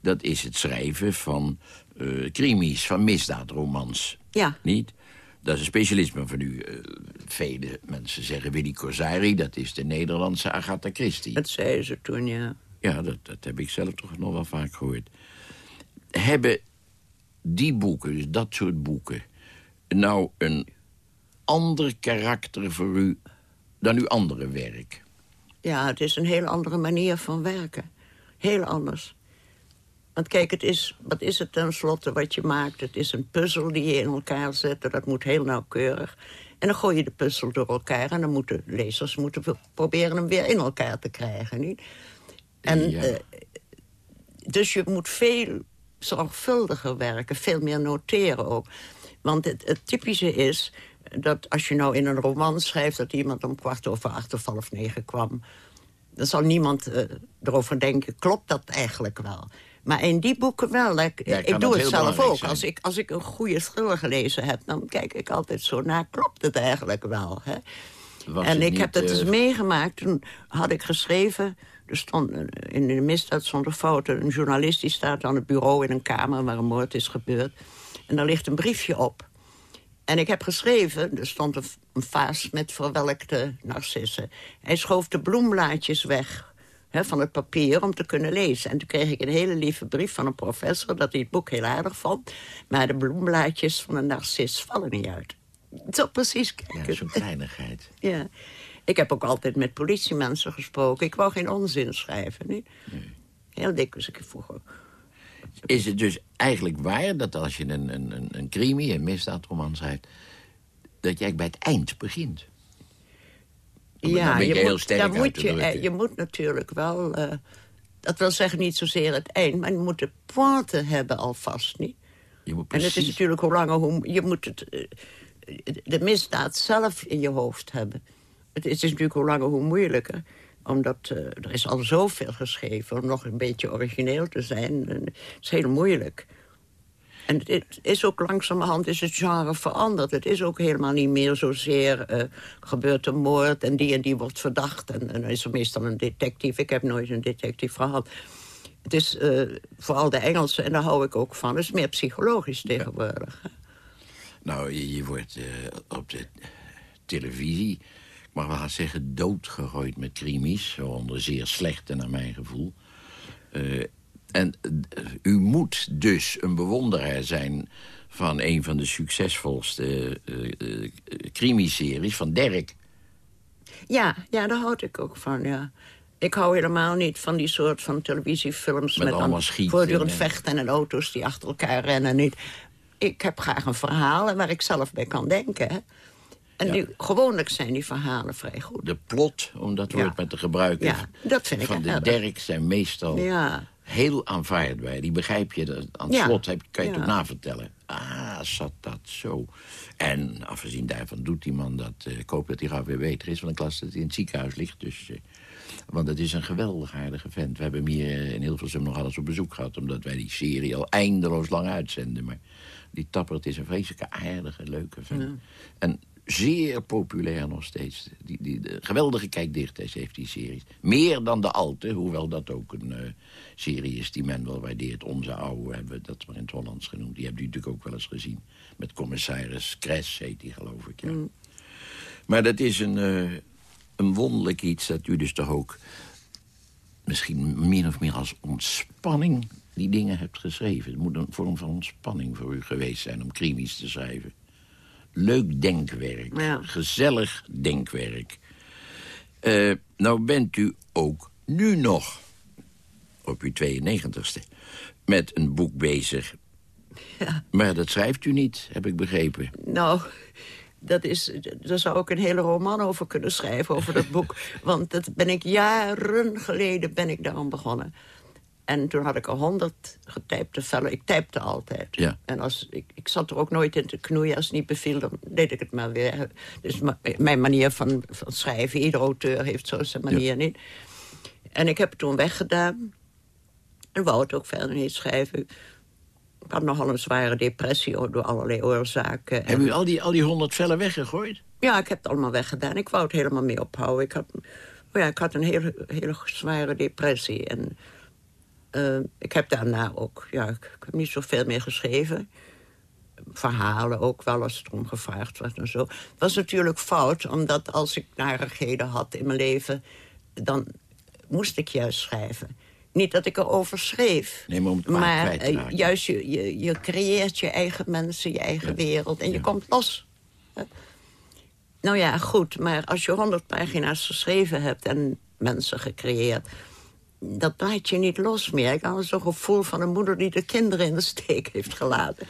Dat is het schrijven van eh crimies, van misdaadromans. Ja. Niet? Dat is een specialisme van u. Eh, vele mensen zeggen Willy Corsari, dat is de Nederlandse Agatha Christie. Dat zei ze toen, ja. Ja, dat, dat heb ik zelf toch nog wel vaak gehoord. Hebben die boeken, dus dat soort boeken... nou een ander karakter voor u dan uw andere werk? Ja, het is een heel andere manier van werken. Heel anders. Want kijk, het is, wat is het tenslotte wat je maakt? Het is een puzzel die je in elkaar zet. en Dat moet heel nauwkeurig. En dan gooi je de puzzel door elkaar... en dan moeten lezers moeten proberen hem weer in elkaar te krijgen. Niet? En, Ja. eh, dus je moet veel zorgvuldiger werken, veel meer noteren ook. Want het, het typische is dat als je nou in een roman schrijft... dat iemand om kwart over acht of half negen kwam... dan zal niemand eh, erover denken, klopt dat eigenlijk wel? Maar in die boeken wel. Ik, Ja, ik kan doe het zelf ook. zijn. Als ik, als ik een goede thriller gelezen heb... dan kijk ik altijd zo naar, klopt het eigenlijk wel? Hè? En ik heb dat eh, dus meegemaakt. Toen had ik geschreven... Er stond, eh, in de misdaad een foto. Een journalist die staat aan het bureau in een kamer... waar een moord is gebeurd. En daar ligt een briefje op. En ik heb geschreven, er stond een, een vaas met verwelkte narcissen. Hij schoof de bloemblaadjes weg hè, van het papier om te kunnen lezen. En toen kreeg ik een hele lieve brief van een professor... dat hij het boek heel aardig vond. Maar de bloemblaadjes van een narcis vallen niet uit. Zo precies Ja, zo'n kleinigheid. Ja. Ik heb ook altijd met politiemensen gesproken. Ik wou geen onzin schrijven. Heel dikwijls. Ik vroeger. Is het dus eigenlijk waar dat als je een, een, een, een crimi, een misdaadroman schrijft... dat je eigenlijk bij het eind begint? Beetje heel moet, daar moet je, eh, je moet natuurlijk wel... eh, dat wil zeggen niet zozeer het eind... maar je moet de pointe hebben alvast, niet? Je moet En het is precies... natuurlijk hoe langer hoe... Je moet het, eh, de misdaad zelf in je hoofd hebben. Het is natuurlijk hoe langer hoe moeilijker. Omdat er is al zoveel geschreven om nog een beetje origineel te zijn. Het is heel moeilijk. En het is- ook langzamerhand is het genre veranderd. Het is ook helemaal niet meer zozeer... eh gebeurt een moord en die en die wordt verdacht. En, en dan is er meestal een detective. Ik heb nooit een detective gehad. Het is eh, vooral de Engelse, en daar hou ik ook van. Het is meer psychologisch tegenwoordig. Nou, je, je wordt eh, op de televisie... mag wel zeggen, doodgegooid met krimis. Waaronder zeer slechte, naar mijn gevoel. En eh, u moet dus een bewonderaar zijn van een van de succesvolste uh, crimiseries van Derek. Ja, ja, daar houd ik ook van, ja. Ik hou helemaal niet van die soort van televisiefilms... Met met, allemaal schieten voortdurend en- vechten en auto's die achter elkaar rennen. Niet. Ik heb graag een verhaal waar ik zelf bij kan denken. hè. En Ja. die, gewoonlijk zijn die verhalen vrij goed. De plot, om dat Ja. woord maar te gebruiken... Ja, dat vind ik van de erg. Derek zijn meestal Ja. Heel aanvaardbaar. Die begrijp je, dat- aan het Ja. slot heb, kan je het ook navertellen. Ah, zat dat zo. En afgezien daarvan doet die man dat. eh, ik hoop dat hij gauw weer beter is, want ik las dat hij in het ziekenhuis ligt. Dus, eh, want het is een geweldig aardige vent. We hebben hem hier eh, in Hilversum nog alles op bezoek gehad... omdat wij die serie al eindeloos lang uitzenden. Maar die Tappert is een vreselijke aardige, leuke vent. En zeer populair nog steeds. Die, die, de geweldige kijkdichtheid heeft die series. Meer dan de Alte, hoewel dat ook een serie is die men wel waardeert. Onze oude hebben we dat maar in het Hollands genoemd. Die hebben u natuurlijk ook wel eens gezien. Met commissaris Kres heet die, geloof ik. Ja. Maar dat is een, eh, een wonderlijk iets dat u dus toch ook... misschien min of meer als ontspanning die dingen hebt geschreven. Het moet een vorm van ontspanning voor u geweest zijn om krimis te schrijven. Leuk denkwerk. Ja. Gezellig denkwerk. Eh, nou bent u ook nu nog, op uw 92ste, met een boek bezig. Maar dat schrijft u niet, heb ik begrepen. Nou, dat is, daar zou ik een hele roman over kunnen schrijven, over dat boek. Want dat ben ik jaren geleden ben ik daarom begonnen. En toen had ik al honderd getypte vellen. Ik typte altijd. Ja. En als, ik, ik zat er ook nooit in te knoeien. Als het niet beviel, dan deed ik het maar weer. Dus ma- mijn manier van, van schrijven. Ieder auteur heeft zo zijn manier niet. En ik heb het toen weggedaan. En wou het ook verder niet schrijven. Ik had nogal een zware depressie door allerlei oorzaken. Hebben u al die, al die honderd vellen weggegooid? Ja, ik heb het allemaal weggedaan. Ik wou het helemaal mee ophouden. Ik had, oh ja, ik had een hele, hele zware depressie. En eh, ik heb daarna ook... Ja, ik, ik heb niet zoveel meer geschreven. Verhalen ook wel, als het erom gevraagd werd en zo. Het was natuurlijk fout, omdat als ik narigheden had in mijn leven... dan moest ik juist schrijven. Niet dat ik erover schreef. Nee, maar om het maar maar kwijt te eh, juist je, je, je creëert je eigen mensen, je eigen wereld... en je komt los. Nou ja, goed, maar als je honderd pagina's geschreven hebt... en mensen gecreëerd, dat laat je niet los meer. Ik had zo'n gevoel van een moeder die de kinderen in de steek heeft gelaten.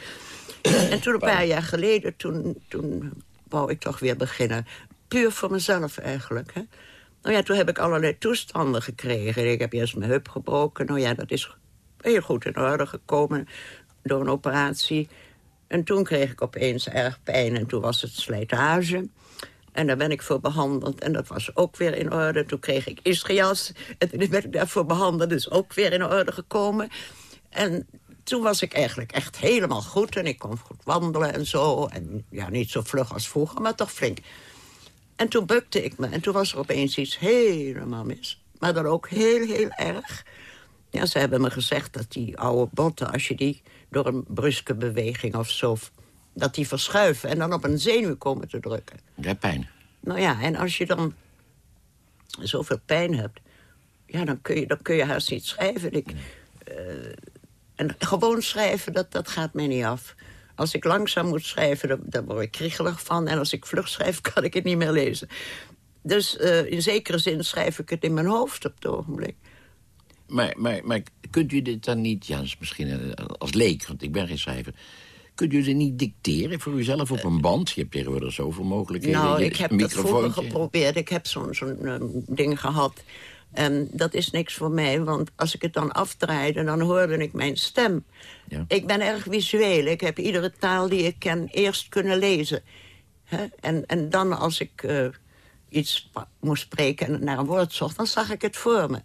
en toen een paar jaar geleden, toen, toen wou ik toch weer beginnen. Puur voor mezelf eigenlijk, hè. Nou ja, toen heb ik allerlei toestanden gekregen. Ik heb eerst mijn heup gebroken. Nou ja, dat is heel goed in orde gekomen door een operatie. En toen kreeg ik opeens erg pijn en toen was het slijtage. En daar ben ik voor behandeld en dat was ook weer in orde. Toen kreeg ik ischias en toen ben ik daarvoor behandeld. Dus ook weer in orde gekomen. En toen was ik eigenlijk echt helemaal goed. En ik kon goed wandelen en zo. En ja, niet zo vlug als vroeger, maar toch flink. En toen bukte ik me en toen was er opeens iets helemaal mis. Maar dan ook heel, heel erg. Ja, ze hebben me gezegd dat die oude botten, als je die door een bruske beweging of zo... dat die verschuiven en dan op een zenuw komen te drukken. Heb pijn. Nou ja, en als je dan zoveel pijn hebt... ja, dan kun je, dan kun je haast niet schrijven. Ik, eh, en gewoon schrijven, dat, dat gaat mij niet af. Als ik langzaam moet schrijven, dan, dan word ik kriegelig van. En als ik vlug schrijf, kan ik het niet meer lezen. Dus eh, in zekere zin schrijf ik het in mijn hoofd op het ogenblik. Maar, maar, maar kunt u dit dan niet, ja, dat is misschien eh, als leek, want ik ben geen schrijver... Kunt u dit niet dicteren voor uzelf op een band? Je hebt tegenwoordig zoveel mogelijkheden. Nou, ik heb dat vroeger geprobeerd. Ik heb zo'n zo'n eh, ding gehad. En dat is niks voor mij, want als ik het dan afdraaide... dan hoorde ik mijn stem. Ja. Ik ben erg visueel. Ik heb iedere taal die ik ken eerst kunnen lezen. Hè? En, en dan als ik eh, iets moest spreken en naar een woord zocht... dan zag ik het voor me.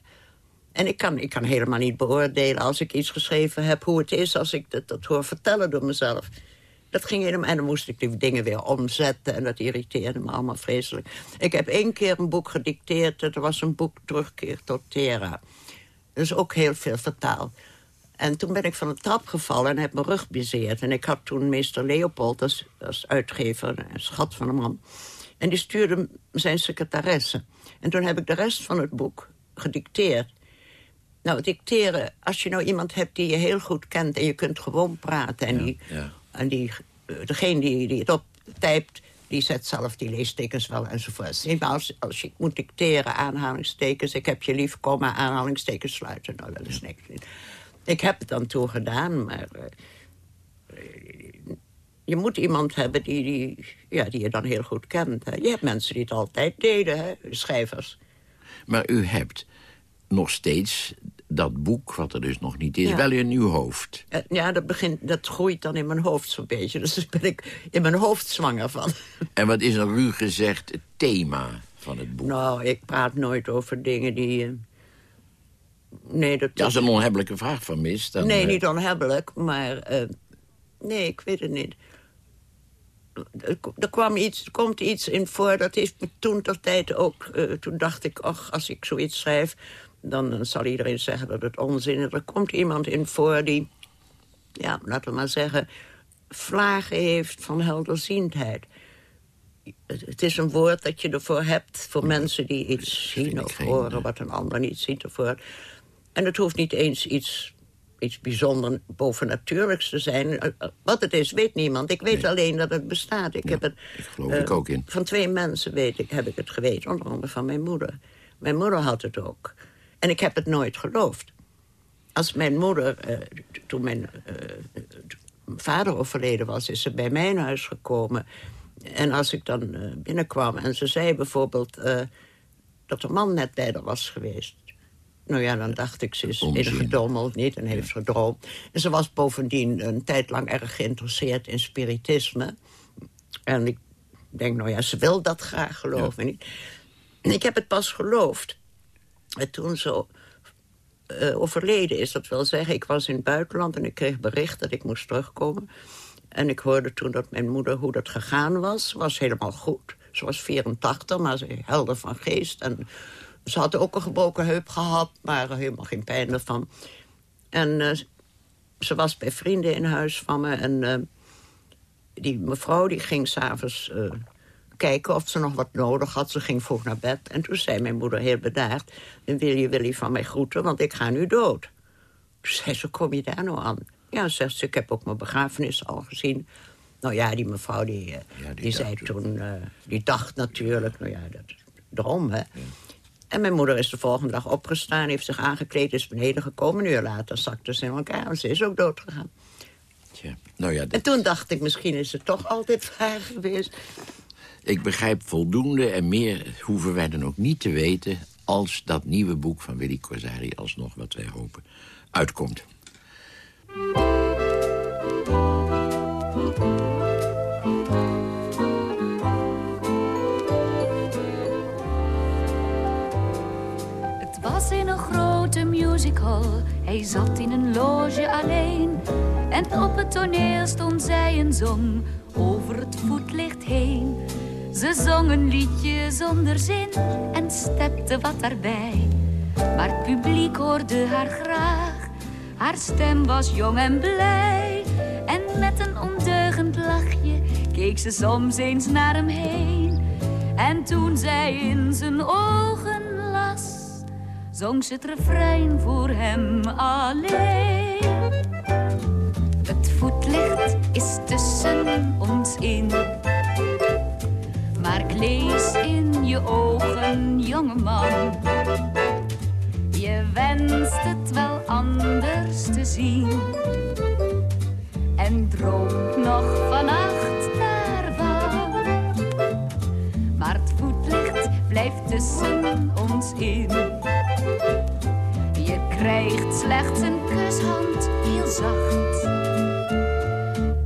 En ik kan, ik kan helemaal niet beoordelen als ik iets geschreven heb... hoe het is als ik dat, dat hoor vertellen door mezelf. Dat ging helemaal... En dan moest ik die dingen weer omzetten... en dat irriteerde me allemaal vreselijk. Ik heb één keer een boek gedicteerd. Dat was een boek Terugkeer tot Tera. Dus ook heel veel vertaald. En toen ben ik van de trap gevallen en heb mijn rug bezeerd. En ik had toen meester Leopold als, als uitgever, een schat van een man... En die stuurde zijn secretaresse. En toen heb ik de rest van het boek gedicteerd. Nou, dicteren, als je nou iemand hebt die je heel goed kent... en je kunt gewoon praten... en, die, ja. En die, eh, degene die, die het optypt, die zet zelf die leestekens wel enzovoort. Maar als, als je moet dicteren, aanhalingstekens... ik heb je lief, komma, aanhalingstekens sluiten. Nou, dat is niks. Ik heb het dan toe gedaan, maar... eh, je moet iemand hebben die, die, ja, die je dan heel goed kent. Je hebt mensen die het altijd deden, hè, schrijvers. Maar u hebt nog steeds dat boek, wat er dus nog niet is, Ja. wel in uw hoofd. Eh, Ja, dat, begint, dat groeit dan in mijn hoofd zo'n beetje. Dus daar ben ik in mijn hoofd zwanger van. En wat is er u gezegd het thema van het boek? Nou, ik praat nooit over dingen die... eh, Nee, dat Ja, als een onhebbelijke vraag van mis, dan... Nee, eh, niet onhebbelijk, maar... nee, ik weet het niet. Er, kwam iets, er komt iets in voor, dat heeft me toen ter tijd ook... toen dacht ik, ach, als ik zoiets schrijf... Dan, zal iedereen zeggen dat het onzin is. Er komt iemand in voor die, ja, laten we maar zeggen... vlagen heeft van helderziendheid. Het, is een woord dat je ervoor hebt voor mensen die iets zien of geen, horen... eh, wat een ander niet ziet of hoort. En het hoeft niet eens iets, iets bijzonder bovennatuurlijks te zijn. Eh, eh, Wat het is, weet niemand. Ik weet alleen dat het bestaat. Ik heb het, ik geloof eh, ik ook in. Van twee mensen weet ik, heb ik het geweten. Onder andere van mijn moeder. Mijn moeder had het ook. En ik heb het nooit geloofd. Als mijn moeder, eh, toen mijn eh, mijn vader overleden was... is ze bij mij in huis gekomen. En als ik dan eh, binnenkwam en ze zei bijvoorbeeld... dat de man net bij haar was geweest. Nou ja, dan dacht ik, ze is ingedommeld niet en heeft gedroomd. En ze was bovendien een tijd lang erg geïnteresseerd in spiritisme. En ik denk, nou ja, ze wil dat graag geloven. niet? En ik heb het pas geloofd. En toen zo eh, overleden is, dat wil zeggen... ik was in het buitenland en ik kreeg bericht dat ik moest terugkomen. En ik hoorde toen dat mijn moeder, hoe dat gegaan was... was helemaal goed. Ze was 84, maar ze helder van geest. En ze had ook een gebroken heup gehad, maar helemaal geen pijn ervan. En eh, ze was bij vrienden in huis van me. En eh, die mevrouw die ging s'avonds eh kijken of ze nog wat nodig had. Ze ging vroeg naar bed. En toen zei mijn moeder heel bedaard... "En wil je Willy van mij groeten, want ik ga nu dood. Toen zei ze, kom je daar nou aan? Ja, zegt ze, ik heb ook mijn begrafenis al gezien. Nou ja, die mevrouw die, eh, Ja, die die, zei dacht toen... eh, die dacht natuurlijk, nou ja, dat, daarom, hè. En mijn moeder is de volgende dag opgestaan, heeft zich aangekleed... is beneden gekomen, een uur later zakte ze in elkaar... en ze is ook dood gegaan. Tja, Nou ja, En toen dacht ik, misschien is het toch altijd waar geweest. Ik begrijp voldoende en meer hoeven wij dan ook niet te weten... als dat nieuwe boek van Willy Corsari alsnog, wat wij hopen, uitkomt. Het was in een grote musical, hij zat in een loge alleen. En op het toneel stond zij en zong over het voetlicht heen. Ze zong een liedje zonder zin en stepte wat daarbij. Maar het publiek hoorde haar graag, haar stem was jong en blij. En met een ondeugend lachje keek ze soms eens naar hem heen. En toen zij in zijn ogen las, zong ze het refrein voor hem alleen. Het voetlicht is tussen ons in. Maar ik lees in je ogen, jongeman. Je wenst het wel anders te zien. En droomt nog vannacht daarvan. Maar het voetlicht blijft tussen ons in. Je krijgt slechts een kushand, heel zacht.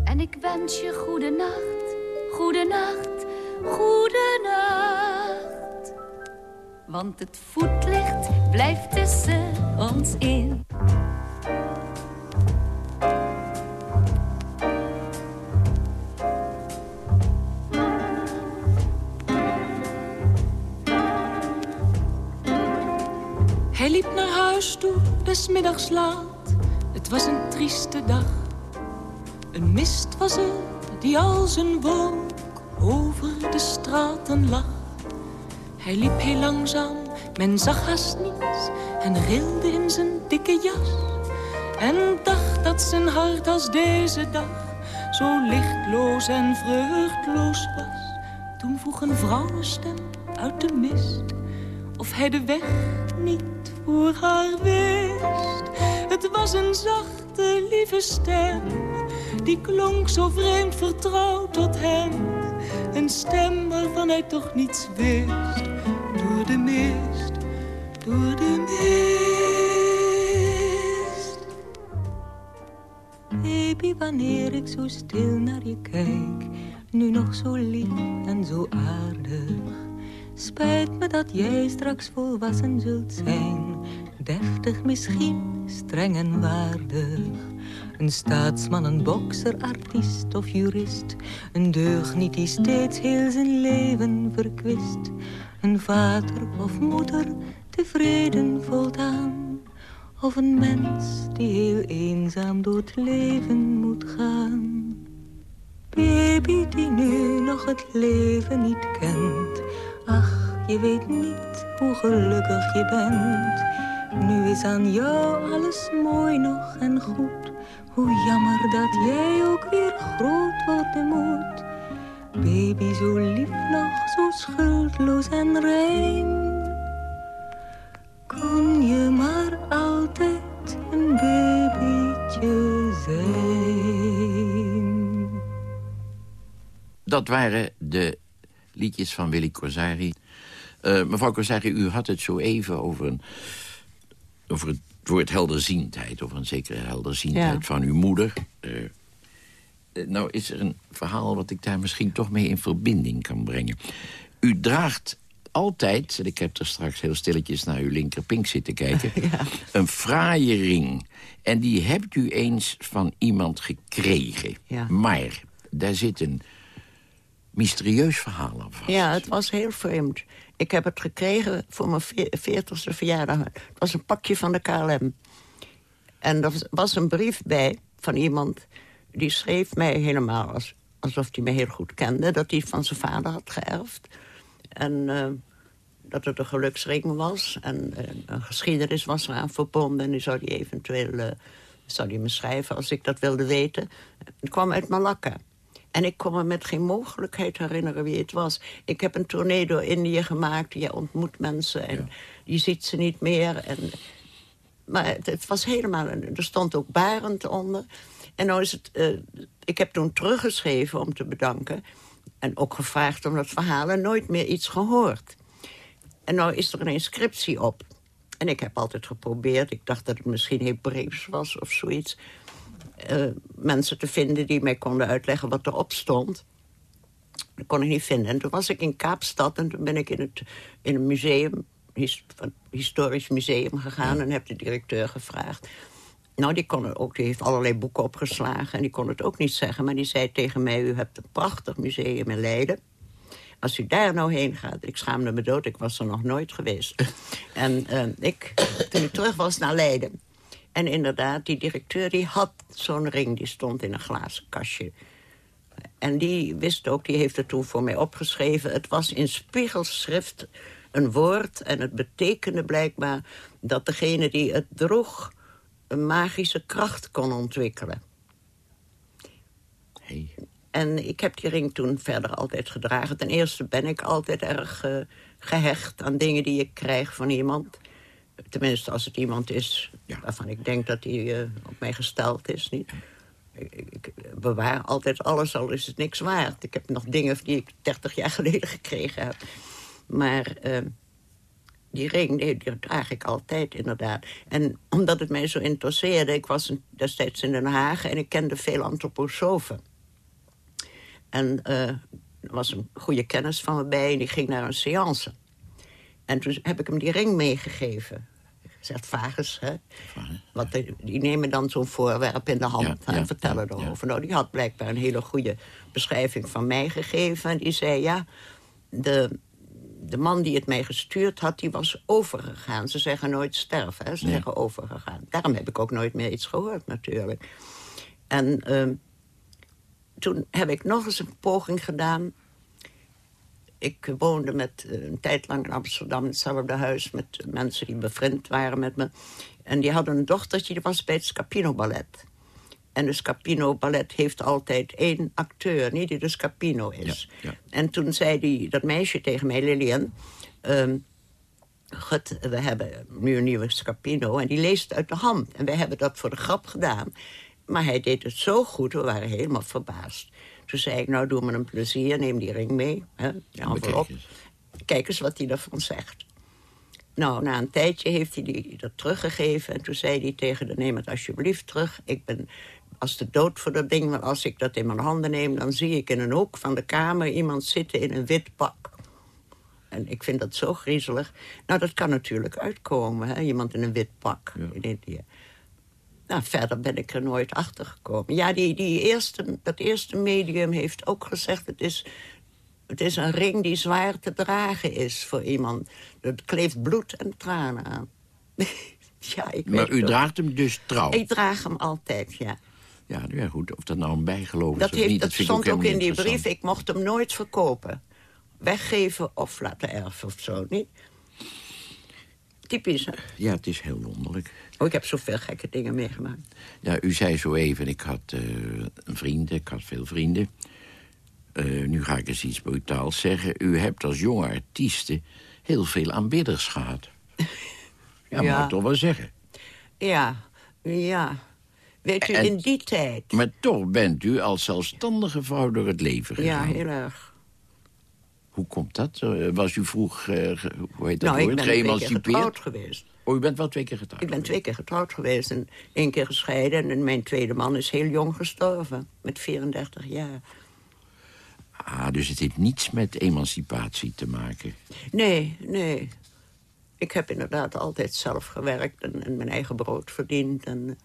En ik wens je goede nacht, goede nacht, goede nacht. Want het voetlicht blijft tussen ons in. Hij liep naar huis toe, des middags laat. Het was een trieste dag. Een mist was het die als een wolk over de straten lag. Hij liep heel langzaam, men zag haast niets en rilde in zijn dikke jas. En dacht dat zijn hart als deze dag zo lichtloos en vreugdloos was. Toen vroeg een vrouwenstem uit de mist of hij de weg niet voor haar wist. Het was een zachte, lieve stem, die klonk zo vreemd vertrouwd tot hem. Een stem waarvan hij toch niets wist, door de mist, door de mist. Baby, wanneer ik zo stil naar je kijk, nu nog zo lief en zo aardig. Spijt me dat jij straks volwassen zult zijn. Deftig misschien, streng en waardig. Een staatsman, een bokser, artiest of jurist. Een deugniet die steeds heel zijn leven verkwist. Een vader of moeder, tevreden voldaan. Of een mens die heel eenzaam door het leven moet gaan. Baby die nu nog het leven niet kent. Ach, je weet niet hoe gelukkig je bent. Nu is aan jou alles mooi nog en goed. Hoe jammer dat jij ook weer groot worden moet. Baby, zo lief nog, zo schuldloos en rein. Kon je maar altijd een babytje zijn. Dat waren de liedjes van Willy Corsari. Uh, mevrouw Corsari, u had het zo even over, een, over het woord helderziendheid... over een zekere helderziendheid Ja. van uw moeder. Uh, uh, nou is er een verhaal wat ik daar misschien toch mee in verbinding kan brengen. U draagt altijd, en ik heb er straks heel stilletjes naar uw linkerpink zitten kijken... een fraaie ring. En die hebt u eens van iemand gekregen. Ja. Maar daar zit een mysterieus verhaal aan vast. Ja, het was heel vreemd. Ik heb het gekregen voor mijn veertigste verjaardag. Het was een pakje van de KLM. En er was een brief bij van iemand... die schreef mij helemaal als, alsof hij me heel goed kende... dat hij van zijn vader had geërfd. En eh, dat het een geluksring was. En eh, een geschiedenis was eraan verbonden. En die zou hij eventueel eh, zou die me schrijven als ik dat wilde weten. Het kwam uit Malakka. En ik kon me met geen mogelijkheid herinneren wie het was. Ik heb een tournee door Indië gemaakt. Je ontmoet mensen en je ziet ze niet meer. En, maar het, het was helemaal... een- Er stond ook Barend onder. En nou is het... eh, ik heb toen teruggeschreven om te bedanken. En ook gevraagd om dat verhaal en nooit meer iets gehoord. En nou is er een inscriptie op. En ik heb altijd geprobeerd, ik dacht dat het misschien Hebreeuws was of zoiets... eh, mensen te vinden die mij konden uitleggen wat erop stond. Dat kon ik niet vinden. En toen was ik in Kaapstad en toen ben ik in, het, in een museum, his- historisch museum gegaan... en heb de directeur gevraagd. Nou, die, kon ook, die heeft allerlei boeken opgeslagen en die kon het ook niet zeggen. Maar die zei tegen mij, u hebt een prachtig museum in Leiden. Als u daar nou heen gaat, ik schaamde me dood, ik was er nog nooit geweest. en eh, ik, toen ik terug was naar Leiden... en inderdaad, die directeur die had zo'n ring, die stond in een glazen kastje... En die wist ook, die heeft het toen voor mij opgeschreven. Het was in spiegelschrift een woord en het betekende blijkbaar... dat degene die het droeg een magische kracht kon ontwikkelen. Hey. En ik heb die ring toen verder altijd gedragen. Ten eerste ben ik altijd erg eh, gehecht aan dingen die ik krijg van iemand. Tenminste, als het iemand is waarvan ik denk dat hij eh, op mij gesteld is. Niet? Ik, bewaar altijd alles, al is het niks waard. Ik heb nog dingen die ik 30 jaar geleden gekregen heb. Maar eh, die ring, die, die draag ik altijd inderdaad. En omdat het mij zo interesseerde... ik was destijds in Den Haag en ik kende veel antroposofen. En eh, er was een goede kennis van me bij en die ging naar een seance. En toen heb ik hem die ring meegegeven. Zegt Vages, hè? Want die, die nemen dan zo'n voorwerp in de hand Ja, en ja, vertellen erover. Nou, die had blijkbaar een hele goede beschrijving van mij gegeven. En die zei, ja, de, de man die het mij gestuurd had, die was overgegaan. Ze zeggen nooit sterven, hè? ze Nee. zeggen overgegaan. Daarom heb ik ook nooit meer iets gehoord, natuurlijk. En ehm, toen heb ik nog eens een poging gedaan. Ik woonde met, eh, een tijd lang in Amsterdam in hetzelfde huis... met mensen die bevriend waren met me. En die hadden een dochtertje, die was bij het Scapino Ballet. En de Scapino Ballet heeft altijd één acteur, niet die de Scapino is. Ja, ja. En toen zei die, dat meisje tegen mij, Lilian... God, we hebben nu een nieuwe Scapino en die leest uit de hand. En wij hebben dat voor de grap gedaan. Maar hij deed het zo goed, we waren helemaal verbaasd. Toen zei ik, nou doe me een plezier, neem die ring mee. Hè, envelop. Kijk eens wat hij daarvan zegt. Nou, na een tijdje heeft hij die, dat teruggegeven. En toen zei hij tegen de neem het alsjeblieft terug. Ik ben als de dood voor dat ding. Maar als ik dat in mijn handen neem... dan zie ik in een hoek van de kamer iemand zitten in een wit pak. En ik vind dat zo griezelig. Nou, dat kan natuurlijk uitkomen, hè? iemand in een wit pak in Indië. Nou, verder ben ik er nooit achter gekomen. Ja, die, die eerste, dat eerste medium heeft ook gezegd... Het is, het is een ring die zwaar te dragen is voor iemand. Het kleeft bloed en tranen aan. ja, ik Maar weet u ook. draagt hem dus trouw. Ik draag hem altijd, ja. Ja, nou ja, goed. Of dat nou een bijgeloof is Dat, of heeft, niet, dat dat stond ook helemaal in die brief. Ik mocht hem nooit verkopen. Weggeven of laten erven of zo, niet? Typisch, hè? Ja, het is heel wonderlijk. Oh, ik heb zoveel gekke dingen meegemaakt. Ja, u zei zo even, ik had eh, een vriend, ik had veel vrienden. Eh, nu ga ik eens iets brutaals zeggen. U hebt als jonge artieste heel veel aanbidders gehad. Ja, Ja. mag ik toch wel zeggen. Ja, ja. Weet u, En- in die tijd... Maar toch bent u als zelfstandige vrouw door het leven Ja, gegaan. heel erg. Hoe komt dat? Eh, Was u vroeg, eh, ge- hoe heet dat Nou, ik ben twee keer geëmancipeerd? getrouwd geweest. Oh, u bent wel twee keer getrouwd? Ik ben twee keer getrouwd geweest en één keer gescheiden. En mijn tweede man is heel jong gestorven, met 34 jaar. Ah, dus het heeft niets met emancipatie te maken. Nee, nee. Ik heb inderdaad altijd zelf gewerkt en, en mijn eigen brood verdiend. En,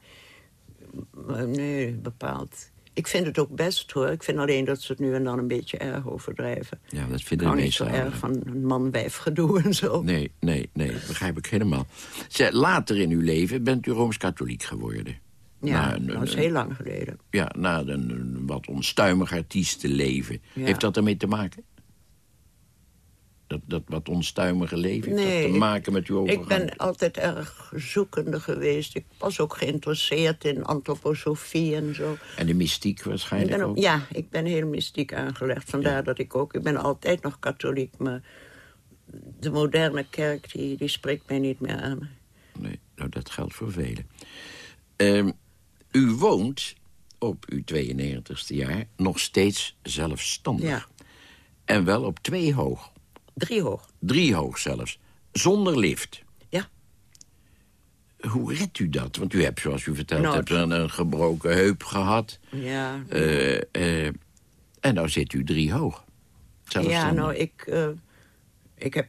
maar nee, bepaald. Ik vind het ook best hoor. Ik vind alleen dat ze het nu en dan een beetje erg overdrijven. Ja, dat Ik vinden de niet zo meesten. erg van een man-wijf gedoe en zo. Nee, nee, nee, dat begrijp ik helemaal. Later in uw leven bent u Rooms-Katholiek geworden. Ja, een- dat is heel lang geleden. Ja, na een, een wat onstuimig artiestenleven. Ja. Heeft dat ermee te maken? Dat, dat wat onstuimige leven? Heeft dat te maken met uw overgang? Ik ben altijd erg zoekende geweest. Ik was ook geïnteresseerd in antroposofie en zo. En de mystiek Ik waarschijnlijk ben ook- ja, ik ben heel mystiek aangelegd. Vandaar dat ik ook... Ik ben altijd nog katholiek, maar... De moderne kerk, die, die spreekt mij niet meer aan. Nee, nou, dat geldt voor velen. Ehm, u woont op uw 92e jaar nog steeds zelfstandig. Ja. En wel op twee hoog. Drie hoog. Drie hoog zelfs. Zonder lift. Ja. Hoe redt u dat? Want u hebt, zoals u verteld Nou, hebt, een, een gebroken heup gehad. Ja, Eh, eh, en nou zit u drie hoog. ja Zelfstandig. nou, ik, eh, ik heb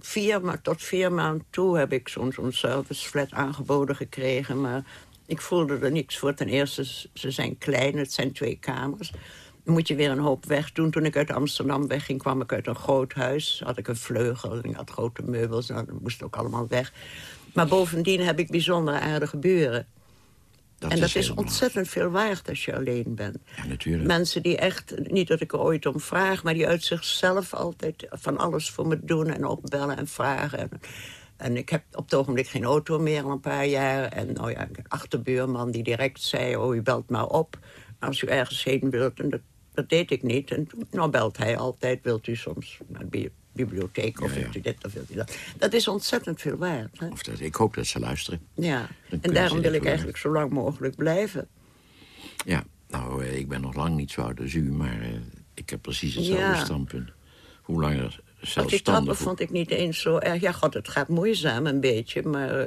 vier, ma tot vier maanden toe heb ik zo'n zo'n serviceflat aangeboden gekregen. Maar ik voelde er niks voor. Ten eerste, ze zijn klein, het zijn twee kamers. Dan moet je weer een hoop weg doen. Toen ik uit Amsterdam wegging, kwam ik uit een groot huis. Had ik een vleugel en ik had grote meubels. Nou, dat moest ook allemaal weg. Maar bovendien heb ik bijzondere aardige buren. Dat en dat is ontzettend veel waard als je alleen bent. Ja, natuurlijk. Mensen die echt, niet dat ik er ooit om vraag... maar die uit zichzelf altijd van alles voor me doen en opbellen en vragen. En, en ik heb op het ogenblik geen auto meer al een paar jaar. En nou ja, een achterbuurman die direct zei... oh, u belt maar op als u ergens heen wilt. En dat, dat deed ik niet. En toen nou belt hij altijd, wilt u soms naar de bi- bibliotheek... of Ja, ja. wilt u dit of wilt u dat. Dat is ontzettend veel waard. Hè? Of dat, ik hoop dat ze luisteren. Ja, Dan en daarom wil ik eigenlijk zo lang mogelijk blijven. Ja, nou, eh, ik ben nog lang niet zo oud als u, maar eh, ik heb precies hetzelfde Ja. standpunt. Hoe langer Want die zelfstandig... trappen vond ik niet eens zo erg. Ja, god, het gaat moeizaam een beetje, maar eh,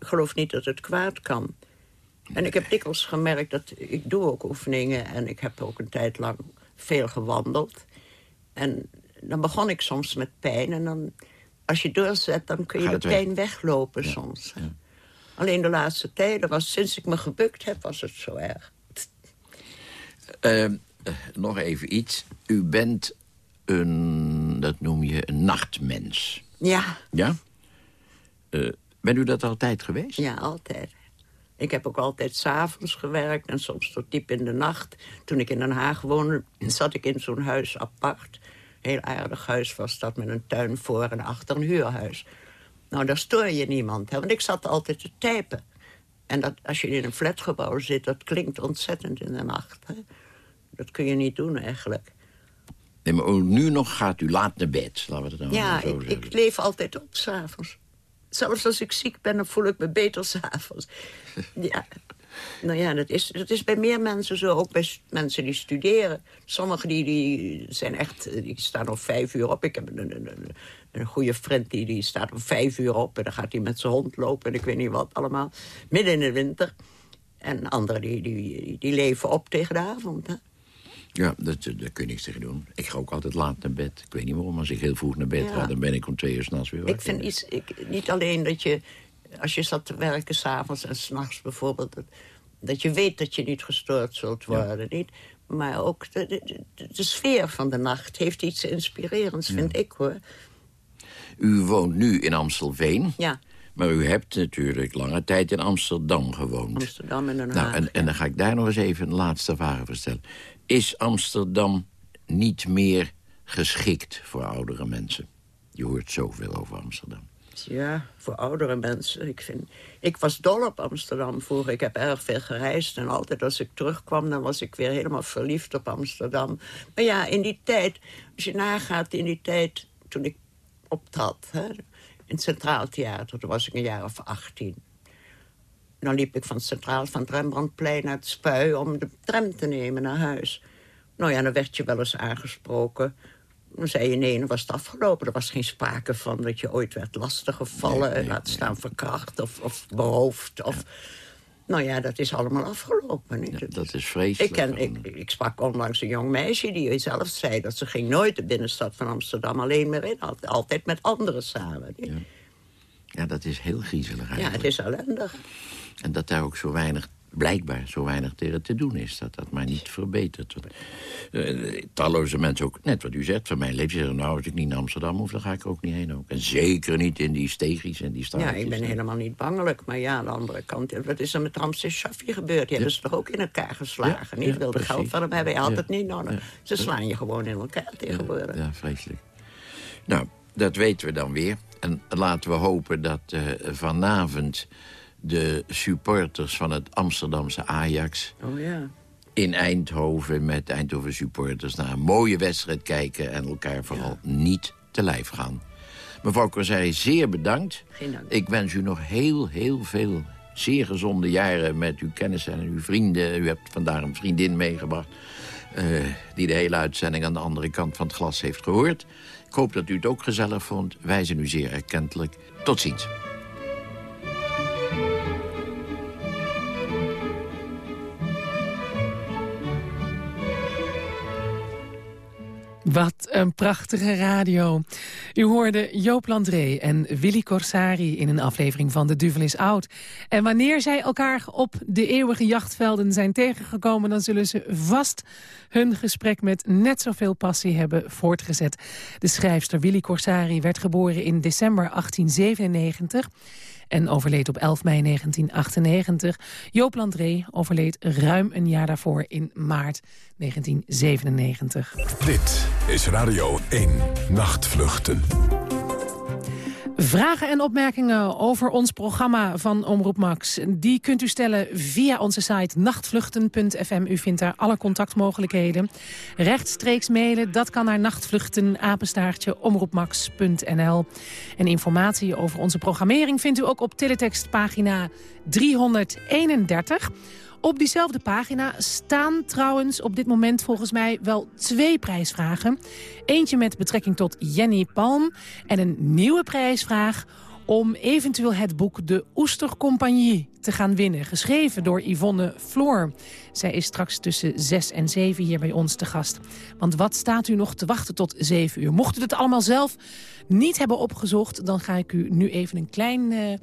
ik geloof niet dat het kwaad kan. En ik heb dikwijls gemerkt dat ik doe ook oefeningen en ik heb ook een tijd lang veel gewandeld. En dan begon ik soms met pijn en dan, als je doorzet, dan kun je de weg. pijn weglopen soms. Alleen de laatste tijden, was, sinds ik me gebukt heb, was het zo erg. Eh, eh, nog even iets. U bent een, dat noem je, een nachtmens. Ja, Ja? Eh, bent u dat altijd geweest? Ja, altijd. Ik heb ook altijd s'avonds gewerkt en soms tot diep in de nacht. Toen ik in Den Haag woonde, zat ik in zo'n huis apart. Heel aardig huis was dat met een tuin voor en achter een huurhuis. Nou, daar stoor je niemand, hè, want ik zat altijd te typen. En dat, als je in een flatgebouw zit, dat klinkt ontzettend in de nacht. Hè. Dat kun je niet doen eigenlijk. Nee, maar nu nog gaat u laat naar bed, laten we het nou Ja, zo ik, zeggen. ik leef altijd op s'avonds. Zelfs als ik ziek ben, dan voel ik me beter s'avonds. ja. Nou ja, dat is, dat is bij meer mensen zo. Ook bij mensen die studeren. Sommigen die, die zijn echt, eh, die staan om vijf uur op. Ik heb een, een, een, een goede vriend die, die staat om vijf uur op. En dan gaat hij met zijn hond lopen en ik weet niet wat allemaal. Midden in de winter. En anderen die, die, die leven op tegen de avond. Hè? Ja, dat, daar kun je niks tegen doen. Ik ga ook altijd laat naar bed. Ik weet niet waarom. Als ik heel vroeg naar bed Ja. ga, dan ben ik om twee uur s'nachts weer wakker. Ik vind iets, ik, niet alleen dat je, als je zat te werken s'avonds en s'nachts bijvoorbeeld, dat, dat je weet dat je niet gestoord zult worden, niet? Maar ook de, de, de, de sfeer van de nacht heeft iets inspirerends, vind ik hoor. U woont nu in Amstelveen. Ja, Maar u hebt natuurlijk lange tijd in Amsterdam gewoond. Amsterdam en Den Nou, Haag. en, en dan ga ik daar nog eens even een laatste vraag over stellen. Is Amsterdam niet meer geschikt voor oudere mensen? Je hoort zoveel over Amsterdam. Ja, voor oudere mensen. Ik, vind, ik was dol op Amsterdam vroeger. Ik heb erg veel gereisd. En altijd als ik terugkwam, dan was ik weer helemaal verliefd op Amsterdam. Maar ja, in die tijd, als je nagaat in die tijd toen ik optrad... Hè, in het Centraal Theater, toen was ik een jaar of 18. Dan liep ik van het Centraal, van het Rembrandtplein naar het Spui... om de tram te nemen naar huis. Nou ja, dan werd je wel eens aangesproken. Dan zei je nee, dan was het afgelopen. Er was geen sprake van dat je ooit werd lastiggevallen... Nee, nee, laat staan verkracht of, of beroofd. Of... Nou ja, dat is allemaal afgelopen. Ja, dat is vreselijk. Ik, ken, ik, ik sprak onlangs een jong meisje die zelf zei... dat ze ging nooit de binnenstad van Amsterdam alleen meer in. Altijd, altijd met anderen samen. Ja. Ja, dat is heel griezelig Ja, eigenlijk. het is ellendig. En dat daar ook zo weinig, blijkbaar zo weinig tegen te doen is. Dat dat maar niet verbetert. Want, eh, talloze mensen ook, net wat u zegt, van mijn leeftijd... zeggen, nou, als ik niet naar Amsterdam hoef, dan ga ik er ook niet heen. Ook. En zeker niet in die steegjes en die Ja, straatjes. ik ben helemaal niet bangelijk. Maar ja, aan de andere kant, wat is er met Ramses Shaffi gebeurd? Die hebben ze toch ook in elkaar geslagen? Ja, niet ja, wilde precies. geld van hem hebben. Hij had Ja, het niet nodig. ja. Ze slaan je gewoon in elkaar tegenwoordig. Ja, vreselijk. Nou, dat weten we dan weer. En laten we hopen dat eh, vanavond de supporters van het Amsterdamse Ajax... Oh ja. in Eindhoven met Eindhoven supporters... naar een mooie wedstrijd kijken en elkaar vooral niet te lijf gaan. Mevrouw Corsari, zeer bedankt. Geen dank. Ik wens u nog heel, heel veel zeer gezonde jaren met uw kennissen en uw vrienden. U hebt vandaag een vriendin meegebracht... eh, die de hele uitzending aan de andere kant van het glas heeft gehoord. Ik hoop dat u het ook gezellig vond. Wij zijn u zeer erkentelijk. Tot ziens. Wat een prachtige radio. U hoorde Joop Landré en Willy Corsari in een aflevering van De Duvel is Oud. En wanneer zij elkaar op de eeuwige jachtvelden zijn tegengekomen... dan zullen ze vast hun gesprek met net zoveel passie hebben voortgezet. De schrijfster Willy Corsari werd geboren in december 1897 en overleed op 11 mei 1998. Joop Landré overleed ruim een jaar daarvoor in maart 1997. Dit is Radio 1 Nachtvluchten. Vragen en opmerkingen over ons programma van Omroep Max... die kunt u stellen via onze site nachtvluchten.fm. U vindt daar alle contactmogelijkheden. Rechtstreeks mailen, dat kan naar nachtvluchten, apenstaartje, omroepmax.nl. En informatie over onze programmering vindt u ook op teletextpagina 331... Op diezelfde pagina staan trouwens op dit moment volgens mij wel twee prijsvragen. Eentje met betrekking tot Jenny Palm en een nieuwe prijsvraag om eventueel het boek De Oestercompagnie te gaan winnen. Geschreven door Yvonne Floor. Zij is straks tussen 6 en 7 hier bij ons te gast. Want wat staat u nog te wachten tot 7 uur? Mocht u het allemaal zelf niet hebben opgezocht... dan ga ik u nu even een klein... eh,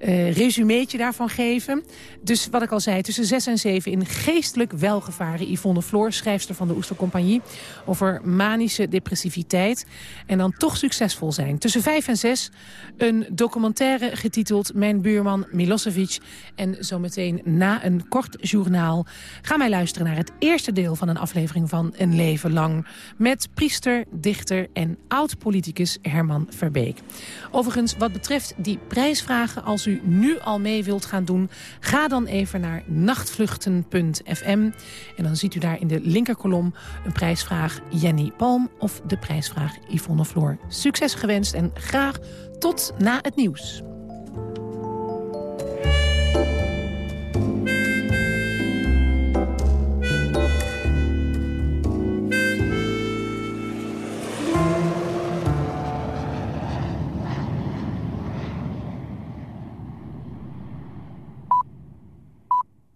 uh, resumeetje daarvan geven. Dus wat ik al zei, tussen 6 en 7 in geestelijk welgevaren... Yvonne Floor, schrijfster van de Oestercompagnie... over manische depressiviteit en dan toch succesvol zijn. Tussen 5 en 6 een documentaire getiteld Mijn buurman Milosevic. En zometeen na een kort journaal gaan wij luisteren naar het eerste deel... van een aflevering van Een Leven Lang... met priester, dichter en oud-politicus Herman Verbeek. Overigens, wat betreft die prijsvragen... als nu al mee wilt gaan doen... ga dan even naar nachtvluchten.fm. En dan ziet u daar in de linkerkolom een prijsvraag Jenny Palm... of de prijsvraag Yvonne Floor. Succes gewenst en graag tot na het nieuws.